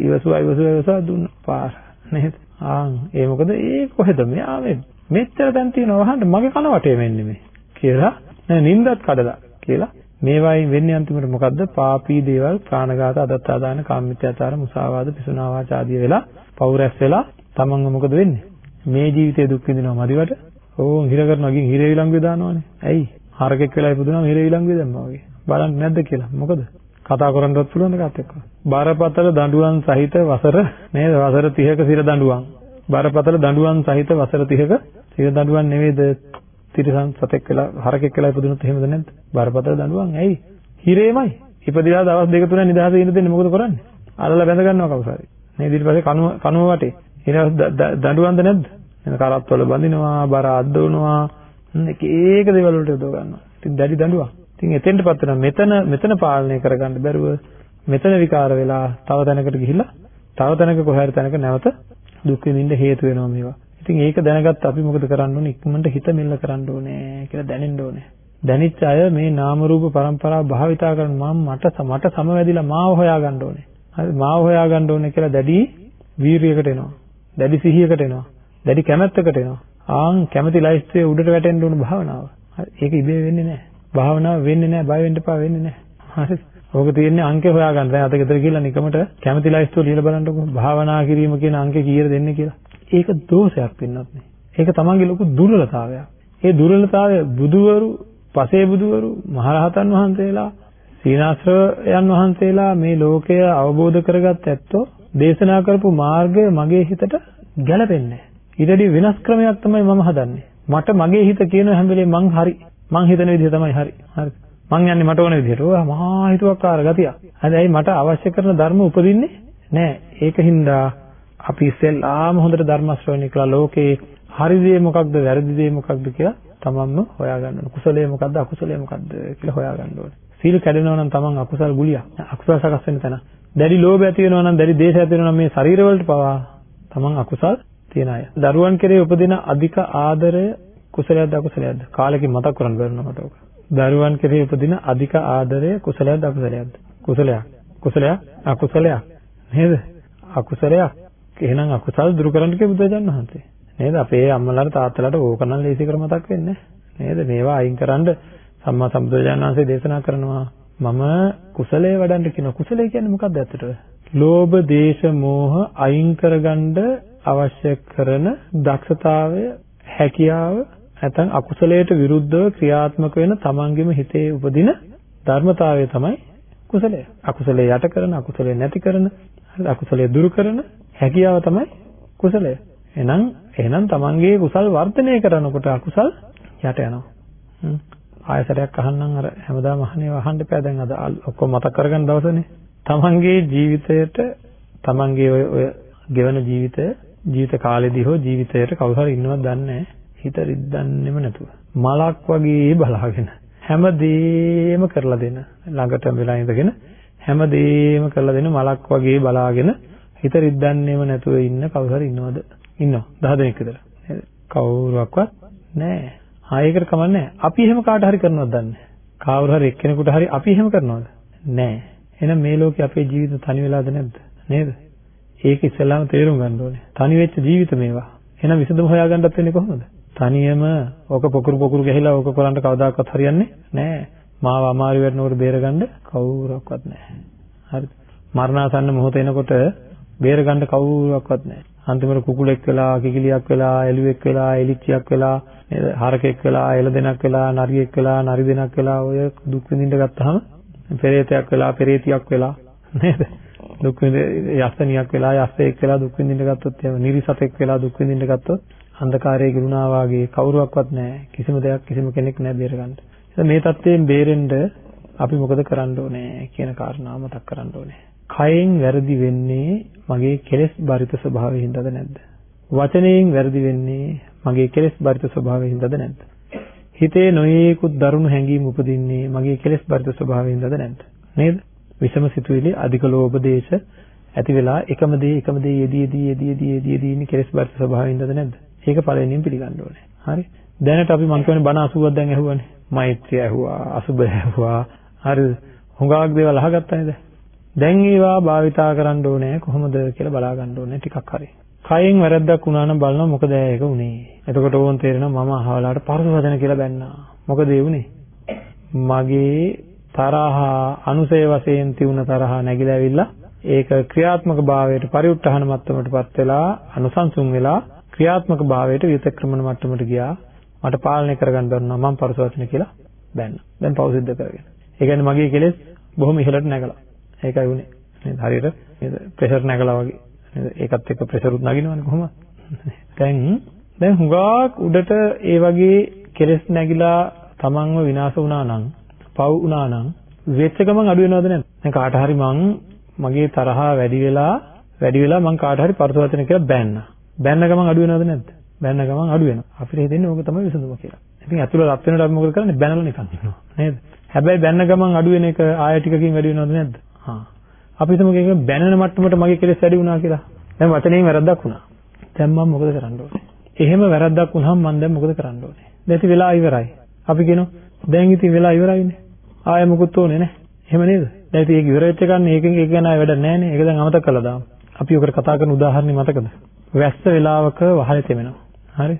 ඉවසුවා ඉවසුවා ඉවසුවා දුන්න පාර. නේද? ආන් ඒ මොකද ඒ කොහෙද මේ ආවේ? මෙච්චර දැන් තියෙනවා වහන්න මගේ කන වටේ වෙන්නේ මේ කියලා නින්දත් කඩලා කියලා මේවායින් වෙන්නේ අන්තිමට මොකද්ද? පාපී දේවල් ප්‍රාණඝාත, අදත්තාදාන, කාමමිත්‍යාචාර, මුසාවාද, පිසුනාවාච ආදී වෙලා පෞරැස් වෙලා තමන්ව මොකද වෙන්නේ? මේ ජීවිතේ දුක් විඳිනවා මදිවට. ඕන් හිර කරනවා ගින් හිරේ විලංගුවේ දානවනේ. ඇයි? හරකෙක් වෙලා ඉපදුනම හිරේ විලංගුවේ දැම්මා වගේ. බලන්න නැද්ද කියලා. මොකද? කතා කරන්නවත් පුළුවන් එකත් එක්ක. බරපතල දඬුවම් සහිත වසර නේද? වසර 30ක සිර දඬුවම්. බරපතල දඬුවම් සහිත වසර 30ක සිර දඬුවම් නෙවෙයිද? තිරසන් සතෙක් වෙලා හරකෙක් වෙලා ඉපදුනොත් එහෙමද නැද්ද? බරපතල දඬුවම්. ඇයි? හිරේමයි. ඉපදිලා දවස් දෙක තුන නිදහසේ ඉන්න දෙන්නේ මොකද කරන්නේ? අරලා බැඳ ගන්නවා කවුසාරි. නේද? ඊට පස්සේ කනුව කනුව වටේ. ඊට දඬුවම්ද නැද්ද? එන කරත්වල බඳිනවා, බර අද්දවනවා, එක එක දේවල් වලට යොදව ගන්නවා. ඉතින් දැඩි දඬුවම්. ඉතින් එතෙන්ටපත් වෙනවා මෙතන මෙතන පාලනය කරගන්න බැරුව මෙතන විකාර වෙලා තව තැනකට ගිහිල්ලා තව තැනක කොහේ හරි තැනක නැවත දුක් විඳින්න හේතු වෙනවා මේවා. ඉතින් ඒක දැනගත්ත අපි මොකද කරන්න ඕනේ? ඉක්මනට හිත මෙල්ල කරන්න ඕනේ කියලා දැනෙන්න ඕනේ. දැනිච්ච අය මේ නාම රූප પરම්පරාව භාවිතා කරන මම මට මට සමවැදිලා මාව හොයාගන්න ඕනේ. හරි මාව හොයාගන්න ඕනේ කියලා දැඩි වීරියකට එනවා. දැඩි සිහියකට එනවා. දැඩි කැමැත්තකට එනවා. ආන් කැමැති ලයිස්ට්ුවේ උඩට වැටෙන්න ඕන භාවනාව. හරි ඒක ඉබේ වෙන්නේ නැහැ. භාවනාව වෙන්නේ නැහැ, බය වෙන්න එපා වෙන්නේ නැහැ. හරි. ඕක තියෙන්නේ අංකේ හොයාගන්න. දැන් අද ගෙදර ගිහලා නිකමට කැමැති ලයිස්ට්ුව ලියලා බලන්නකෝ. භාවනා කිරීම කියන අංකේ කීයද දෙන්නේ කියලා. ඒක දෝෂයක් වෙන්නත් නේ. ඒක තමන්ගේ ලොකු දුර්වලතාවයක්. ඒ දුර්වලතාවය බුදුවරු, පසේ බුදුවරු, මහරහතන් වහන්සේලා, සීනාශ්‍රයයන් වහන්සේලා මේ ලෝකය අවබෝධ කරගත් ඇත්තෝ දේශනා කරපු මාර්ගය මගේ හිතට ගැලපෙන්නේ ඊටදී වෙනස් ක්‍රමයක් තමයි මම හදන්නේ. මට මගේ හිත කියන හැම වෙලේම මං හරි. මං හිතන විදිහ තමයි හරි. හරි. මං යන්නේ මට ඕන විදිහට. ඔය මහා හිතුවක්කාර ගතිය. හැබැයි මට අවශ්‍ය කරන ධර්ම උපදින්නේ නැහැ. ඒකින්ද අපි ඉස්සෙල්ලාම හොඳට ධර්ම ශ්‍රවණය කළා ලෝකේ හරි දේ මොකක්ද වැරදි දේ මොකක්ද කියලා තමන්ම හොයාගන්න ඕන. කුසලයේ මොකක්ද අකුසලයේ මොකක්ද කියලා හොයාගන්න ඕනේ. සීල කැඩෙනවා නම් තමන් අකුසල් ගුලියක්. අකුසල් සකස් වෙන තැන. දැඩි ලෝභය ඇති වෙනවා නම් දැඩි දේශය ඇති වෙනවා නම් මේ ශරීරවලට පවා තමන් අකුසල් තියන අය. දරුවන් කෙරේ උපදින අධික ආදරය කුසලයක්ද අකුසලයක්ද? කාලෙකින් මතක් කරන්න බැරිනවා මට ඔක. දරුවන් කෙරේ උපදින අධික ආදරය කුසලයක්ද අකුසලයක්ද? කුසලයක්. කුසලයක් අකුසලයක්. නේද? අකුසලයක්. එහෙනම් අකුසල් දුරු කරන්න කිය බුදුරජාණන් වහන්සේ. නේද? අපේ අම්මලාට තාත්තලාට ඕක නම් ලේසි කර මතක් වෙන්නේ නේද? මේවා අයින් කරන්න සම්මා සම්බුදුරජාණන් වහන්සේ දේශනා කරනවා මම කුසලයේ වඩන්න කියන කුසලයේ කියන්නේ මොකක්ද ඇත්තටද? ලෝභ, දේශ, මෝහ අයින් කරගන්න අවශ්‍ය කරන දක්ෂතාවය, හැකියාව නැත්නම් අකුසලයට විරුද්ධව ක්‍රියාත්මක වෙන තමන්ගෙම හිතේ උපදින ධර්මතාවය තමයි කුසලය. අකුසලයේ යට කරන, අකුසලයේ නැති කරන, අකුසලයේ දුරු කරන හැකියාව තමයි කුසලය. එහෙනම් එහෙනම් තමන්ගේ කුසල් වර්ධනය කරනකොට අකුසල් යට යනවා. ආයතරයක් අහන්නම් අර හැමදාම අහන්නේ අහන්න එපා දැන් අද ඔක්කොම මතක් කරගන්න දවසනේ. තමන්ගේ ජීවිතයට තමන්ගේ ඔය ඔය ගෙවන ජීවිතය ජීවිත කාලෙදී හෝ ජීවිතයට කවුරු හරි ඉන්නවද දන්නේ හිත රිද්දන්නෙම නැතුව. මලක් වගේ බලාගෙන හැමදේම කරලා දෙන ළඟට වෙලා ඉඳගෙන හැමදේම කරලා දෙන මලක් වගේ බලාගෙන හිත රිද්දන්නෙම නැතුව ඉන්න කවුරු හරි ඉන්නවද? ඉන්නවා. 10 දෙනෙක් විතර. නේද? කවුරුවක්වත් නැහැ. ආයෙකට කමන්නේ අපි එහෙම කාට හරි කරනවද දන්නේ? කවුරු හරි එක්කෙනෙකුට හරි අපි එහෙම කරනවද? නැහැ. එහෙනම් මේ ලෝකේ අපේ ජීවිත තනි වෙලාද නැද්ද? නේද? ඒක ඉස්සෙල්ලාම තේරුම් ගන්න ඕනේ. තනි වෙච්ච ජීවිත මේවා. එහෙනම් විසඳුම හොයාගන්නත් වෙන්නේ කොහොමද? තනියම ඕක පොකුරු පොකුරු ගහලා ඕක කරන්න කවදාකවත් හරියන්නේ නැහැ. මාව අමාරු වෙනකොට බේරගන්න කවුරක්වත් නැහැ. හරිද? මරණාසන්න මොහොත එනකොට බේරගන්න කවුරක්වත් නැහැ. අන්තිමට කුකුලෙක් වෙලා කිකිලියක් වෙලා එළුවෙක් වෙලා එලිච්චියක් වෙලා නේද හරකෙක් වෙලා එළදෙනක් වෙලා නරියෙක් වෙලා නරි දෙනක් වෙලා ඔය දුක් විඳින්න ගත්තාම පෙරේතයක් වෙලා පෙරේතියක් වෙලා නේද දුක් විඳ යස්සනියක් වෙලා යස්සෙක් වෙලා දුක් විඳින්න ගත්තොත් එහෙම නිරිසතෙක් වෙලා දුක් විඳින්න ගත්තොත් අන්ධකාරයේ ගිරුණා වාගේ කවුරුවක්වත් නැහැ කිසිම දෙයක් කිසිම කෙනෙක් නැහැ බේරගන්න. මේ தත්ත්වයෙන් බේරෙන්න අපි මොකද කරන්න ඕනේ කියන කාරණාව මතක් කරන්න ඕනේ. කයෙන් වැරදි වෙන්නේ මගේ කෙලෙස් බරිත ස්වභාවයෙන් හින්දාද නැද්ද? වචනයෙන් වැරදි වෙන්නේ මගේ කෙලෙස් බරිත ස්වභාවයෙන් හින්දාද නැද්ද? හිතේ නොයේකුත් දරුණු හැඟීම් උපදින්නේ මගේ කෙලෙස් බරිත ස්වභාවයෙන් හින්දාද නැද්ද? නේද? විෂම සිතුවිලි අධික ලෝභ දේශ ඇති වෙලා එකම දේ එකම දේ යෙදී යෙදී යෙදී යෙදී යෙදී යෙදී ඉන්නේ කෙලෙස් බරිත ස්වභාවයෙන් හින්දාද නැද්ද? ඒක පළවෙනියෙන් පිළිගන්න ඕනේ. හරි? දැනට අපි මං කියන්නේ බණ 80ක් දැන් ඇහුවානේ. මෛත්‍රිය ඇහුවා, අසුබය ඇහුවා. හරිද? හුඟක් දේවල් අහගත්තා නේද? දැන් ඒවා භාවිතා කරන්න ඕනේ කොහොමද කියලා බලා ගන්න ඕනේ ටිකක් හරි. කයෙන් වැරද්දක් වුණා නම් බලනවා මොකද ඒක උනේ. එතකොට ඕන් තේරෙනවා මම අහවලාට පරස වදන කියලා බැන්නා. මොකද ඒ උනේ? මගේ තරහ අනුසය වශයෙන් තියුණ තරහ නැగిලා ඇවිල්ලා ඒක ක්‍රියාත්මක භාවයට පරිඋත්හාන මට්ටමටපත් වෙලා අනුසංසුන් වෙලා ක්‍රියාත්මක භාවයට විතක්‍රමන මට්ටමට ගියා. මට පාලනය කරගන්න බැන්නා මම පරස වචන කියලා බැන්න. දැන් පෞ සිද්ධ කරගෙන. ඒ කියන්නේ මගේ කෙලෙස් බොහොම ඉහළට නැගලා. ඒකයි උනේ. නේද? හරියට නේද? ප්‍රෙෂර් නැගලා වගේ. නේද? ඒකත් එක්ක ප්‍රෙෂර් උත් නගිනවනේ කොහොමද? දැන් දැන් හුඟක් උඩට ඒ වගේ කෙලෙස් නැగిලා තමන්ව විනාශ වුණා නම්, පව් වුණා නම් වෙච්ච ගමන් අඩු වෙනවද නැද්ද? දැන් කාට හරි මං මගේ තරහා වැඩි වෙලා වැඩි වෙලා මං කාට හරි පරස වචන කියලා බැන්නා. බැන්න ගමන් අඩු වෙනවද නැද්ද? බැන්න ගමන් අඩු වෙනවා. අපිට හිතෙන්නේ ඕක තමයි විසඳුම කියලා. ඉතින් අතුල රත් වෙනකොට අපි මොකද කරන්නේ? බැනලා නිකන් ඉන්නවා. නේද? හැබැයි බැන්න ගමන් අඩු වෙන එක ආය ටිකකින් වැඩි වෙනවද නැද්ද? හා. අපි හිතමු ඒක බැනන මට්ටමට මගේ කෙලෙස් වැඩි වුණා කියලා. දැන් වචනයෙන් වැරද්දක් වුණා. දැන් මම මොකද කරන්න ඕනේ? එහෙම වැරද්දක් වුණාම මම දැන් මොකද කරන්න ඕනේ? දැන් වෙලා ඉවරයි. අපි කියනවා දැන් ඉතින් වෙලා ඉවරයිනේ. ආයෙ මොකුත් ඕනේ නැහැ. එහෙම නේද? දැන් ඉතින් ඒක ඉවර වෙච්ච ගමන් ඒකෙන් ඒක ගැන වැඩක් නැහැ නේ. ඒක දැන් අමතක කළා දාමු. අපි ඔකට කතා කරන උදාහරණේ මතකද? වැස්ස වෙලාවක වහලේ තෙමෙනවා. හරි?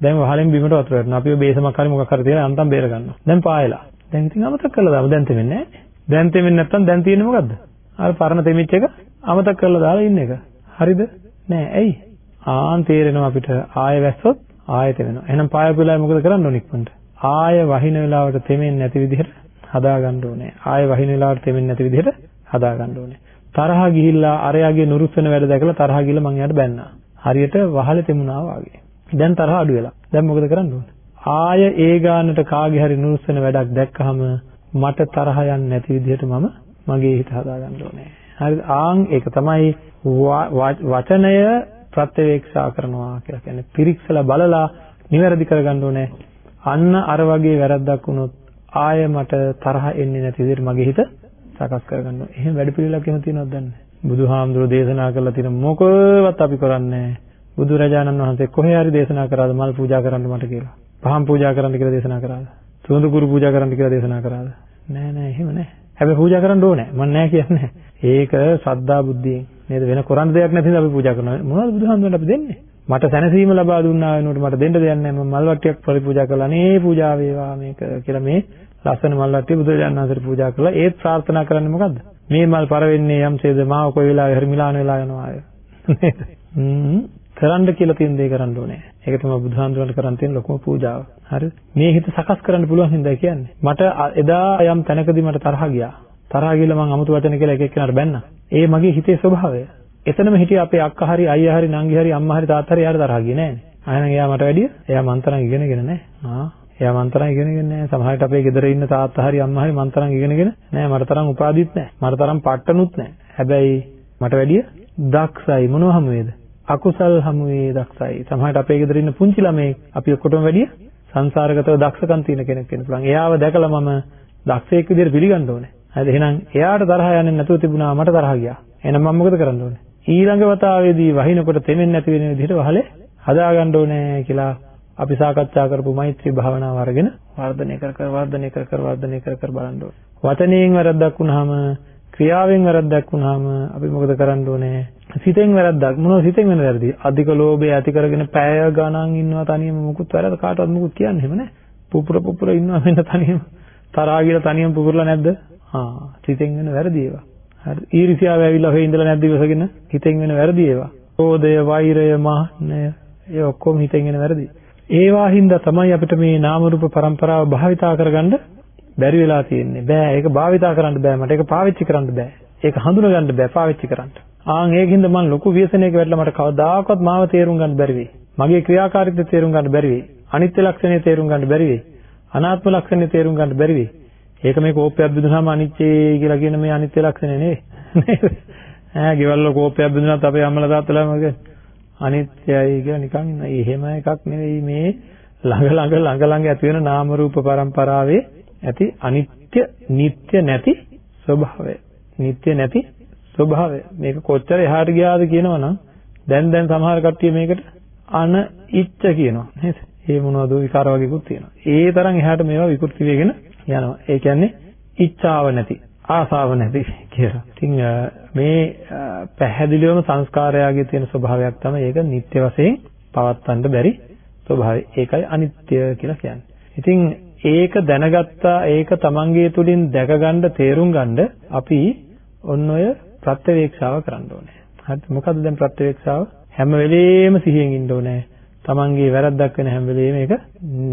දැන් වහලෙන් බිමට වතුර වැටෙනවා. අපි ඔය බේසමක් හරි මොකක් හරි තියලා අන්තම් බේර ගන්නවා. දැන් පායලා. දැන් ඉතින් අමතක කළා දාමු. දැන් තෙමෙන්නේ නැහැ. දැන් තෙමෙන්නේ නැත්තම් දැන් තියෙන්නේ මොකද්ද? අර පරණ තෙමිච්ච එක අමතක කරලා දාලා ඉන්න එක. හරිද? නෑ. ඇයි? ආන් තේරෙනවා අපිට ආය වැස්සොත් ආයෙ තෙමෙනවා. එහෙනම් පායපු වෙලාවේ මොකද කරන්න ඕනේ ඉක්මනට? ආය වහින වෙලාවට තෙමෙන්නේ නැති විදිහට හදාගන්න ඕනේ. ආය වහින වෙලාවට තෙමෙන්නේ නැති විදිහට හදාගන්න ඕනේ. තරහ ගිහිල්ලා අරයාගේ නුරුස්සන වැඩ දැකලා තරහ ගිහලා මං එයාට බැන්නා. හරියට වහලේ තෙමුණා වගේ. දැන් තරහ අඩු වෙලා. දැන් මොකද කරන්න ඕනේ? ආය ඒ ගානට කාගේ හරි නුරුස්සන වැඩක් දැක්කහම මට තරහ යන්නේ නැති විදිහට මම මගේ හිත හදාගන්න ඕනේ. හරිද? ආන් ඒක තමයි වචනය ප්‍රත්‍යවේක්ෂා කරනවා කියලා කියන්නේ. පිරික්සලා බලලා නිවැරදි කරගන්න ඕනේ. අන්න අර වගේ වැරද්දක් වුණොත් ආය මට තරහ එන්නේ නැති විදිහට මගේ හිත සකස් කරගන්න ඕනේ. එහෙම වැඩ පිළිවෙලක් එහෙම තියෙනවද දන්නේ නැහැ. බුදුහාමුදුරෝ දේශනා කරලා තියෙන මොකවත් අපි කරන්නේ නැහැ. බුදුරජාණන් වහන්සේ කොහේ හරි දේශනා කරාද මල් පූජා කරන්න මට කියලා. පහන් පූජා කරන්න කියලා දේශනා කරාද? සුවඳ කුරු පූජා කරන්න කියලා දේශනා කරාද? නෑ නෑ එහෙම නෑ. හැබැයි පූජා කරන්න ඕනේ. මම නෑ කියන්නේ. ඒක සද්දා බුද්ධියෙන් නේද වෙන කරන්න දෙයක් නැතිද අපි පූජා කරනවා. මොනවද බුදුහාමුදුරන්ට අපි දෙන්නේ? මට සැනසීම ලබා දුන්නා වෙනකොට මට දෙන්න දෙයක් නැහැ. මම මල් වට්ටියක් පරිපූජා කළා නේ පූජා වේවා මේක කියලා මේ ලස්සන මල් වට්ටිය බුදුරජාණන් වහන්සේට පූජා කළා. ඒත් ප්‍රාර්ථනා කරන්නේ මොකද්ද? මේ මල් පර වෙන්නේ යම්සේද මාව කොයි වෙලාවෙ හරි මිලාන වෙලා යනවා අය. නේද? කරන්න කියලා තියෙන දේ කරන්න ඕනේ. ඒක තමයි බුදුහාමුදුරන්ට කරන් තියෙන ලොකුම පූජාව. හරිද? මේ හිත සකස් කරන්න පුළුවන් හින්දා කියන්නේ. මට එදා යම් තැනකදී මට තරහ ගියා. තරහ ගිහලා මං අමුතු වචන කියලා එක එක්කෙනාට බැන්නා. ඒ මගේ හිතේ ස්වභාවය. එතනම හිටිය අපේ අක්කා හරි අයියා හරි නංගි හරි අම්මා හරි තාත්තා හරි යාර තරහ ගියේ නෑනේ. ආයෙනම් එයා මට වැඩිය එයා මන්තරන් ඉගෙනගෙන නෑ. ආ එයා මන්තරන් ඉගෙනගෙන නෑ. සමහරවිට අපේ ගෙදර ඉන්න තාත්තා හරි අම්මා හරි මන්තරන් ඉගෙනගෙන නෑ. මට තරම් උපාධිත් නෑ. මට තරම් පට්ටනුත් නෑ. හැබැයි මට වැඩිය දක්ෂයි මොනවා හමුවේද? අකුසල් හමුවේ දක්ෂයි. සමහරවිට අපේ ගෙදර ඉන්න පුංචි ළමයි අපි ඔක්කොටම වැඩිය සංසාරගතව දක්ෂකම් තියෙන කෙනෙක් වෙන්න පුළුවන්. එයාව දැකලා මම දක්ෂයෙක් විදිහට පිළිගන්න ඕනේ. හරිද? එහෙනම් එයාට තරහ යන්නේ නැතුව තිබුණා මට තරහ ගියා. එහෙනම් මම මොකද කරන්න ඕනේ? ඊළඟ වතාවේදී වහිනකොට තෙමෙන්නේ නැති වෙන විදිහට වහලේ හදාගන්න ඕනේ කියලා අපි සාකච්ඡා කරපු මෛත්‍රී භාවනාව අරගෙන වර්ධනය කර කර වර්ධනය කර කර වර්ධනය කර කර බලන්න ඕනේ. වචනයෙන් වැරද්දක් වුණාම ක්‍රියාවෙන් වැරද්දක් වුණාම අපි මොකද කරන්න ඕනේ? සිතෙන් වැරද්දක් මොනවද සිතෙන් වෙන වැරදි? අධික ලෝභය ඇති කරගෙන පැය ගණන් ඉන්නවා තනියම මුකුත් වැරද්ද කාටවත් මුකුත් කියන්නේ එහෙම නැහැ. පුපුර පුපුර ඉන්නවා වෙන තනියම තරහා කියලා තනියම පුපුරලා නැද්ද? ආ සිතෙන් වෙන වැරදි ඒවා. හරි. ඊර්ෂ්‍යාව ඇවිල්ලා ඔහේ ඉඳලා නැද්ද ඉවසගෙන හිතෙන් වෙන වැරදි ඒවා. ක්‍රෝධය, වෛරය, මාන්නය ඒ ඔක්කොම හිතෙන් එන වැරදි. ඒවා හින්දා තමයි අපිට මේ නාම රූප પરම්පරාව භාවිතා කරගන්න බැරි වෙලා තියෙන්නේ. බෑ ඒක භාවිතා කරන්න බෑ මට ඒක පාවිච්චි කරන්න බෑ. ඒක හඳුනගන්න බෑ පාවිච්චි කරන්න. ආන් ඒකින්ද මම ලොකු ව්‍යසනයක වැටලා මට කවදාකවත් මාව තේරුම් ගන්න බැරි වෙයි. මගේ ක්‍රියාකාරීත්වය තේරුම් ගන්න බැරි වෙයි. අනිත්‍ය ලක්ෂණය තේරුම් ගන්න බැරි වෙයි. අනාත්ම ලක්ෂණය තේරුම් ගන්න බැරි වෙයි. ඒක මේ කෝපයක් බිඳුනහම අනිත්‍යයි කියලා කියන මේ අනිත්‍ය ලක්ෂණය නෙවෙයි. නේද? ඈ ගෙවල් වල කෝපයක් බිඳුනත් අපේ අම්මලා තාත්තලා මොකද? අනිත්‍යයි කියලා නිකන් ඉන්න. එහෙම එකක් නෙවෙයි මේ ළඟ ළඟ ළඟ ළඟ ඇති වෙන නාම රූප පරම්පරාවේ ඇති අනිත්‍ය නිට්ටය නැති ස්වභාවය. නිට්ටය නැති ස්වභාවය. මේක කොච්චර එහාට ගියාද කියනවනම් දැන් දැන් සමහර කට්ටිය මේකට අනිච්ච කියනවා නේද? ඒ මොනවද විකාර වගේකුත් තියෙනවා. ඒ තරම් එහාට මේවා විකෘති වෙගෙන යනවා. ඒ කියන්නේ ඉච්ඡාව නැති, ආසාව නැති කියලා. ඉතින් මේ පැහැදිලිවම සංස්කාරයාගේ තියෙන ස්වභාවයක් තමයි ඒක නිත්‍ය වශයෙන් පවත්වන්න බැරි ස්වභාවය. ඒකයි අනිත්‍ය කියලා කියන්නේ. ඉතින් ඒක දැනගත්තා ඒක තමන්ගේ තුලින් දැකගන්න තේරුම් ගන්න අපි ඔන්න ඔය ප්‍රත්‍යවේක්ෂාව කරන්න ඕනේ. හරිද? මොකද්ද දැන් ප්‍රත්‍යවේක්ෂාව? හැම වෙලෙම සිහියෙන් ඉන්න ඕනේ. තමන්ගේ වැරද්දක් වෙන හැම වෙලෙම ඒක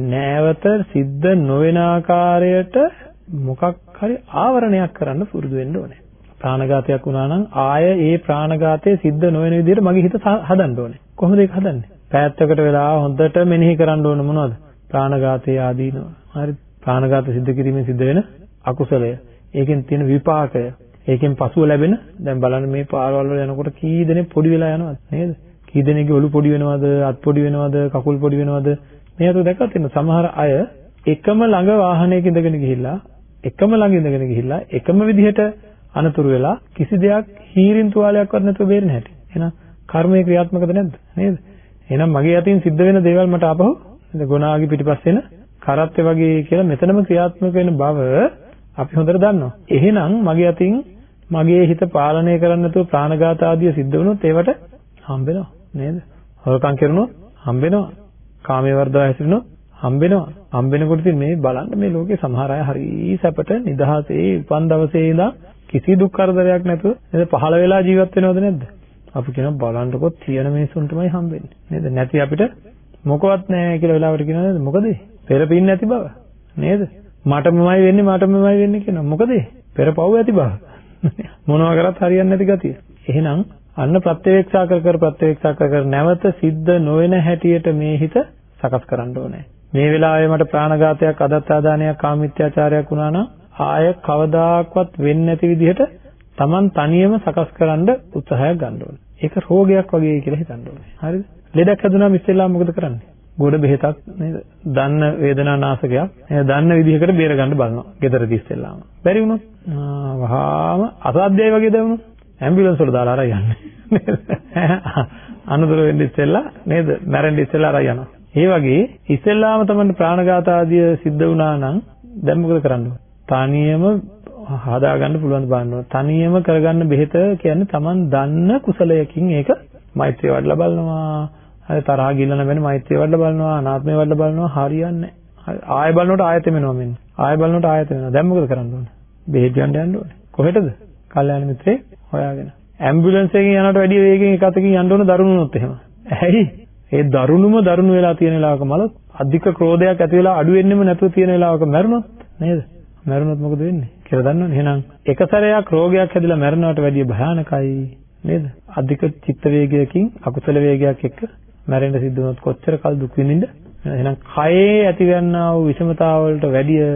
නැවත සිද්ධ නොවන ආකාරයට මොකක් හරි ආවරණයක් කරන්න පුරුදු වෙන්න ඕනේ. ප්‍රාණඝාතයක් වුණා නම් ආය ඒ ප්‍රාණඝාතය සිද්ධ නොවන විදිහට මගේ හිත හදන්න ඕනේ. කොහොමද ඒක හදන්නේ? පැත්තකට වෙලා හොඳට මෙනෙහි කරන්න ඕන මොනවද? ප්‍රාණඝාතයේ ආදීනව. හරි. ප්‍රාණඝාත සිද්ධ කිරීමෙන් සිද්ධ වෙන අකුසලය. ඒකෙන් තියෙන විපාකය. ඒකෙන් පසුව ලැබෙන දැන් බලන්න මේ පාරවල් වල යනකොට කී දෙනෙක් පොඩි වෙලා යනවද නේද? කී දෙනෙක්ගේ ඔලු පොඩි වෙනවද, අත් පොඩි වෙනවද, කකුල් පොඩි වෙනවද? මේ අත දැක්කත් ඉන්න සමහර අය එකම ළඟ වාහනයක ඉඳගෙන ගිහිල්ලා එකම ළඟ ඉඳගෙන ගිහිල්ලා එකම විදිහට අනතුරු වෙලා කිසි දෙයක් හීරින් තුවාලයක්වත් නැතුව බේරෙන හැටි. එහෙනම් කර්මයේ ක්‍රියාත්මකද නැද්ද? නේද? එහෙනම් මගේ අතින් සිද්ධ වෙන දේවල් මට ආපහු ගුණාගේ පිටිපස්සෙන කරත්තේ වගේ කියලා මෙතනම ක්‍රියාත්මක වෙන බව අපි හොඳට දන්නවා. එහෙනම් මගේ අතින් මගේ හිත පාලනය කරන්න නැතුව ප්‍රාණඝාත ආදිය සිද්ධ වුණොත් ඒවට හම්බෙනවා නේද? හොරකම් කරනොත් හම්බෙනවා. කාමයේ වර්ධව හැසිරෙනොත් හම්බෙනවා. හම්බෙනකොට ඉතින් මේ බලන්න මේ ලෝකේ සමහර අය හරි සැපට නිදහසේ උපන් දවසේ ඉඳන් කිසි දුක් කරදරයක් නැතුව නේද පහළ වෙලා ජීවත් වෙනවද නැද්ද? අපි කියනවා බලන්නකො තියෙන මිනිසුන්ටමයි හම්බෙන්නේ. නේද? නැති අපිට මොකවත් නැහැ කියලා වෙලාවට කියනවා නේද? මොකද? පෙරපින් නැති බව. නේද? මටමමයි වෙන්නේ මටමමයි වෙන්නේ කියනවා. මොකද? පෙරපව් ඇති බව. මොනවා කරත් හරියන්නේ නැති ගතිය. එහෙනම් අන්න ප්‍රත්‍යවේක්ෂා කර කර ප්‍රත්‍යවේක්ෂා කර කර නැවත සිද්ධ නොවන හැටියට මේ හිත සකස් කරන්න ඕනේ. මේ වෙලාවේ මට ප්‍රාණඝාතයක් අදත්තාදානයක් කාමීත්‍යාචාරයක් වුණා නම් ආය කවදාකවත් වෙන්නේ නැති විදිහට Taman තනියම සකස් කරන්න උත්සාහයක් ගන්න ඕනේ. ඒක රෝගයක් වගේ කියලා හිතන්න ඕනේ. හරිද? ලෙඩක් හැදුනම ඉස්සෙල්ලා මොකද කරන්නේ? ගොඩ බෙහෙතක් නේද? දන්න වේදනානාශකයක් නේද? දන්න විදිහකට බේර ගන්න බලනවා. ගෙදරදී ඉස්සෙල්ලාම. බැරි වුණොත් වහාම අසාධ්‍යයි වගේ දැනුණොත් ඇම්බියුලන්ස් වල දාලා අරන් යන්නේ. අනුදුර වෙන්න ඉස්සෙල්ලා නේද? මැරෙන්න ඉස්සෙල්ලා අරන් යනවා. ඒ වගේ ඉස්සෙල්ලාම තමයි ප්‍රාණඝාත ආදිය සිද්ධ වුණා නම් දැන් මොකද කරන්නේ? තනියම හදාගන්න පුළුවන් බලන්න තනියම කරගන්න බෙහෙත කියන්නේ Taman දන්න කුසලයකින් ඒක මෛත්‍රිය වඩලා බලනවා. හරි තරහා ගිල්ලන වෙන මෛත්‍රිය වඩලා බලනවා. අනාත්මය වඩලා බලනවා. හරියන්නේ නැහැ. ආයෙ බලනකොට ආයෙත් එමෙනවා මෙන්න. ආයෙ බලනකොට ආයෙත් එමෙනවා. දැන් මොකද කරන්න ඕනේ? බෙහෙත් ගන්න යන්න ඕනේ. කොහෙටද? කල්යාණ මිත්‍රේ හොයාගෙන. ඇම්බියුලන්ස් එකකින් යනකොට වැඩි වේගෙන් එක අතකින් යන්න ඕන දරුණුනොත් එහෙම. ඇයි? ඒ දරුණුම දරුණු වෙලා තියෙන වෙලාවක මල අධික ක්‍රෝධයක් ඇති වෙලා අඩු වෙන්නෙම නැතුව තියෙන වෙලාවක මැරුණොත් නේද? මැරුණොත් මොකද වෙන්නේ කියලා දන්නවනේ. එහෙනම් එක සැරයක් රෝගයක් හැදිලා මැරෙනවට වැඩිය භයානකයි නේද? අධික චිත්ත වේගයකින් අකුසල වේගයක් එක්ක මැරෙන්න සිද්ධ වුණොත් කොච්චර කල් දුක් විඳින්නද? එහෙනම් කයේ ඇතිවන්නා වූ විෂමතාවලට වැඩිය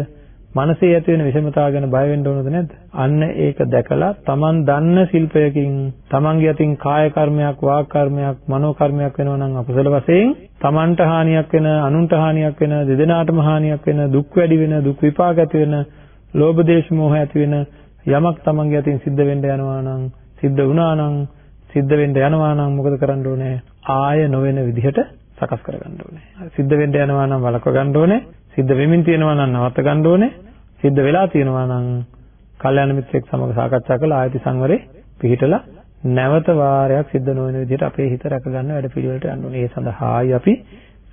මනසේ ඇති වෙන විෂමතාව ගැන බය වෙන්න ඕනද නැද්ද? අන්න ඒක දැකලා Taman දන්න ශිල්පයකින් Tamanගේ අතින් කාය කර්මයක්, වාක් කර්මයක්, මනෝ කර්මයක් වෙනවා නම් අකුසල වශයෙන් Tamanට හානියක් වෙන, අනුන්ට හානියක් වෙන, දෙදෙනාටම හානියක් වෙන, දුක් වැඩි වෙන, දුක් විපාක ඇති වෙන, ලෝභ දේශ මොහ ඇති වෙන යමක් Tamanගේ අතින් සිද්ධ වෙන්න යනවා නම්, සිද්ධ වුණා නම්, සිද්ධ වෙන්න යනවා නම් මොකද කරන්න ඕනේ? ආය නොවන විදිහට සකස් කරගන්න ඕනේ. සිද්ධ වෙන්න යනවා නම් වළක්ව ගන්න ඕනේ. සිද්ධ වෙමින් තියෙනවා නම් නවත්ත ගන්න ඕනේ. සිද්ධ වෙලා තියෙනවා නම් කල්යාණ මිත්‍රෙක් සමග සාකච්ඡා කරලා ආයති සංවරේ පිළිහිටලා නැවත වාරයක් සිද්ධ නොවන විදිහට අපේ හිත රැක ගන්න වැඩ පිළිවෙලට යන්න ඕනේ. ඒ සඳහායි අපි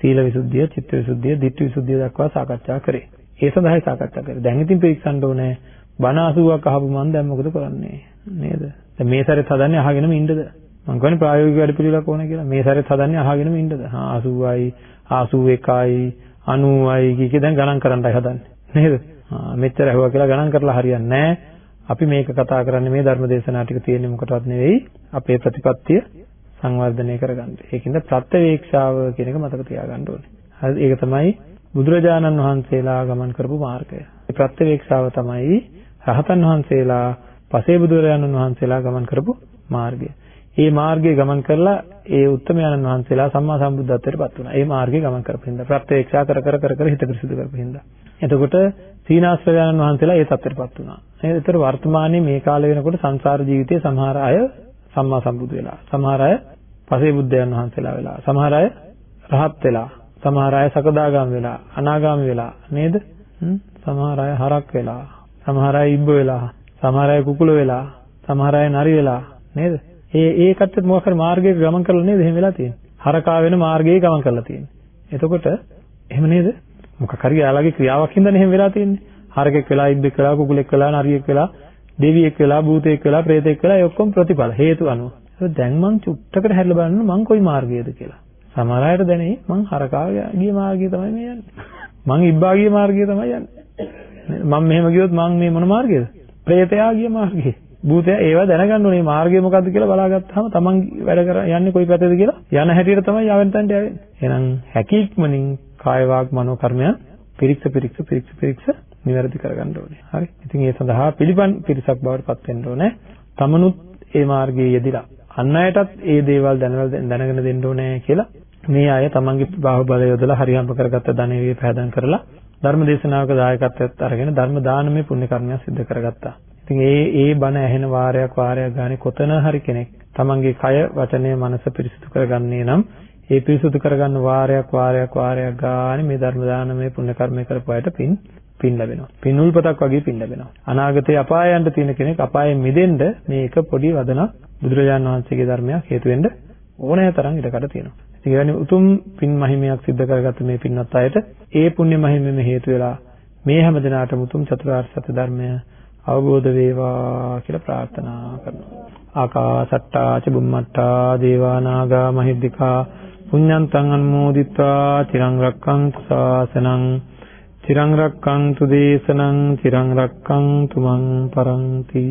සීල විසුද්ධිය, චිත්ත විසුද්ධිය, ධිට්ඨි විසුද්ධිය දක්වා සාකච්ඡා කරේ. ඒ සඳහායි සාකච්ඡා කරේ. දැන් ඉතින් පිරික්සන්න ඕනේ. බණ 80ක් අහපු මම දැන් මොකද කරන්නේ? නේද? දැන් මේ සැරේත් හදන්නේ අහගෙනම ඉන්නද? මම කියන්නේ ප්‍රායෝගික වැඩ පිළිවෙලක් ඕනේ කියලා. මේ සැරේත් හදන්නේ අහගෙනම ඉන්නද? හා 80යි, 81යි, 90යි කිකේ දැන් ගණන් කරන්නයි හදන්නේ. නේද? මෙච්චර ඇහුවා කියලා ගණන් කරලා හරියන්නේ නැහැ. අපි මේක කතා කරන්නේ මේ ධර්ම දේශනා ටික තියෙන්නේ මොකටවත් නෙවෙයි අපේ ප්‍රතිපත්තිය සංවර්ධනය කරගන්න. ඒකින්ද ප්‍රත්‍යවේක්ෂාව කියන එක මතක තියාගන්න ඕනේ. හරි ඒක තමයි බුදුරජාණන් වහන්සේලා ගමන් කරපු මාර්ගය. ප්‍රත්‍යවේක්ෂාව තමයි රහතන් වහන්සේලා පසේ බුදුරජාණන් වහන්සේලා ගමන් කරපු මාර්ගය. ඒ මාර්ගයේ ගමන් කරලා ඒ උත්තමයන්න් වහන්සේලා සම්මා සම්බුද්ධත්වයට පත් වුණා. ඒ මාර්ගයේ ගමන් කරපු හින්දා ප්‍රත්‍යක්ෂා කර කර කර කර හිත පිරිසිදු කරපු හින්දා. එතකොට සීනාශ්‍රයයන් වහන්සේලා ඒ තත්ත්වයට පත් වුණා. නේද? ඒතර වර්තමානයේ මේ කාලේ වෙනකොට සංසාර ජීවිතයේ සමහර අය සම්මා සම්බුදු වෙලා. සමහර අය පසේ බුද්ධයන් වහන්සේලා වෙලා. සමහර අය රහත් වෙලා. සමහර අය සකදාගාම වෙලා. අනාගාමි වෙලා. නේද? සමහර අය හරක් වෙලා. සමහර අය ඉබ්බ වෙලා. සමහර අය කුකුල වෙලා. සමහර අය නරි වෙලා. නේද? ඒ ඒ කට්ටියත් මොකක් හරි මාර්ගයක ගමන් කරලා නේද එහෙම වෙලා තියෙන්නේ. හරකා වෙන මාර්ගයේ ගමන් කරලා තියෙන්නේ. එතකොට එහෙම නේද? මොකක් හරි යාළගේ ක්‍රියාවක් හින්දානේ එහෙම වෙලා තියෙන්නේ. හරකෙක් වෙලා ඉබ්බෙක් වෙලා කුකුලෙක් වෙලා නරියෙක් වෙලා දෙවියෙක් වෙලා භූතයෙක් වෙලා ප්‍රේතෙක් වෙලා ඒ ඔක්කොම ප්‍රතිඵල හේතු අනුව. ඒක දැන් මං චුට්ටකට හැරිලා බලන්න මං කොයි මාර්ගයේද කියලා. සමහර අයට දැනේ මං හරකා ගිය මාර්ගය තමයි මේ යන්නේ. මං ඉබ්බා ගිය මාර්ගය තමයි යන්නේ. මම මෙහෙම ගියොත් මං මේ මොන මාර්ගයේද? ප්‍රේතයා ගිය මාර්ගයේ. භූතය ඒවා දැනගන්න ඕනේ මාර්ගය මොකද්ද කියලා බලාගත්තාම තමන් වැඩ කර යන්නේ කොයි පැත්තේද කියලා යන හැටියට තමයි යවෙන් තන්ට යවෙන්නේ. එහෙනම් හැකීක්මනින් කාය වාග් මනෝ කර්මයන් පිරික්ස පිරික්ස පිරික්ස පිරික්ස නිවැරදි කරගන්න ඕනේ. හරි. ඉතින් ඒ සඳහා පිළිපන් පිරිසක් බවට පත් වෙන්න ඕනේ. තමනුත් ඒ මාර්ගයේ යෙදිලා අන් අයටත් ඒ දේවල් දැනගෙන දෙන්න ඕනේ කියලා මේ අය තමන්ගේ බාහුවලය යොදලා හරියම්ප කරගත්ත ධනෙවිය පහදම් කරලා ධර්ම දේශනාවක දායකත්වයක් අරගෙන ධර්ම දානමය පුණ්‍ය කර්මයක් සිදු කරගත්තා. ඉතින් ඒ ඒ බණ ඇහෙන වාරයක් වාරයක් ගානේ කොතන හරි කෙනෙක් තමන්ගේ කය වචනය මනස පිරිසිදු කරගන්නේ නම් ඒ පිරිසිදු කරගන්න වාරයක් වාරයක් වාරයක් ගානේ මේ ධර්ම දානමය පුණ්‍ය කර්මය කරපු අයට පින් පින් ලැබෙනවා. පින් උල්පතක් වගේ පින් ලැබෙනවා. අනාගතේ අපාය යන්න තියෙන කෙනෙක් අපායෙන් මිදෙන්න මේ එක පොඩි වදනක් බුදුරජාණන් වහන්සේගේ ධර්මයක් හේතු වෙන්න ඕනෑ තරම් ඉඩකඩ තියෙනවා. ඉතින් එවැනි උතුම් පින් මහිමයක් සිද්ධ කරගත්ත මේ පින්වත් අයට ඒ පුණ්‍ය මහිමෙම හේතු වෙලා මේ හැම දිනාටම උතුම් චතුරාර්ය සත්‍ය ධර්මය අවබෝධ වේවා කියලා ප්‍රාර්ථනා කරනවා. ආකාසට්ටා ච බුම්මට්ටා දේවා නාග මහිද්దికා පුඤ්ඤන්තං අනුමෝදිත්වා තිරං රක්ඛන්තු ශාසනං තිරං රක්ඛන්තු දේශනං තිරං රක්ඛන්තු මං පරන්ති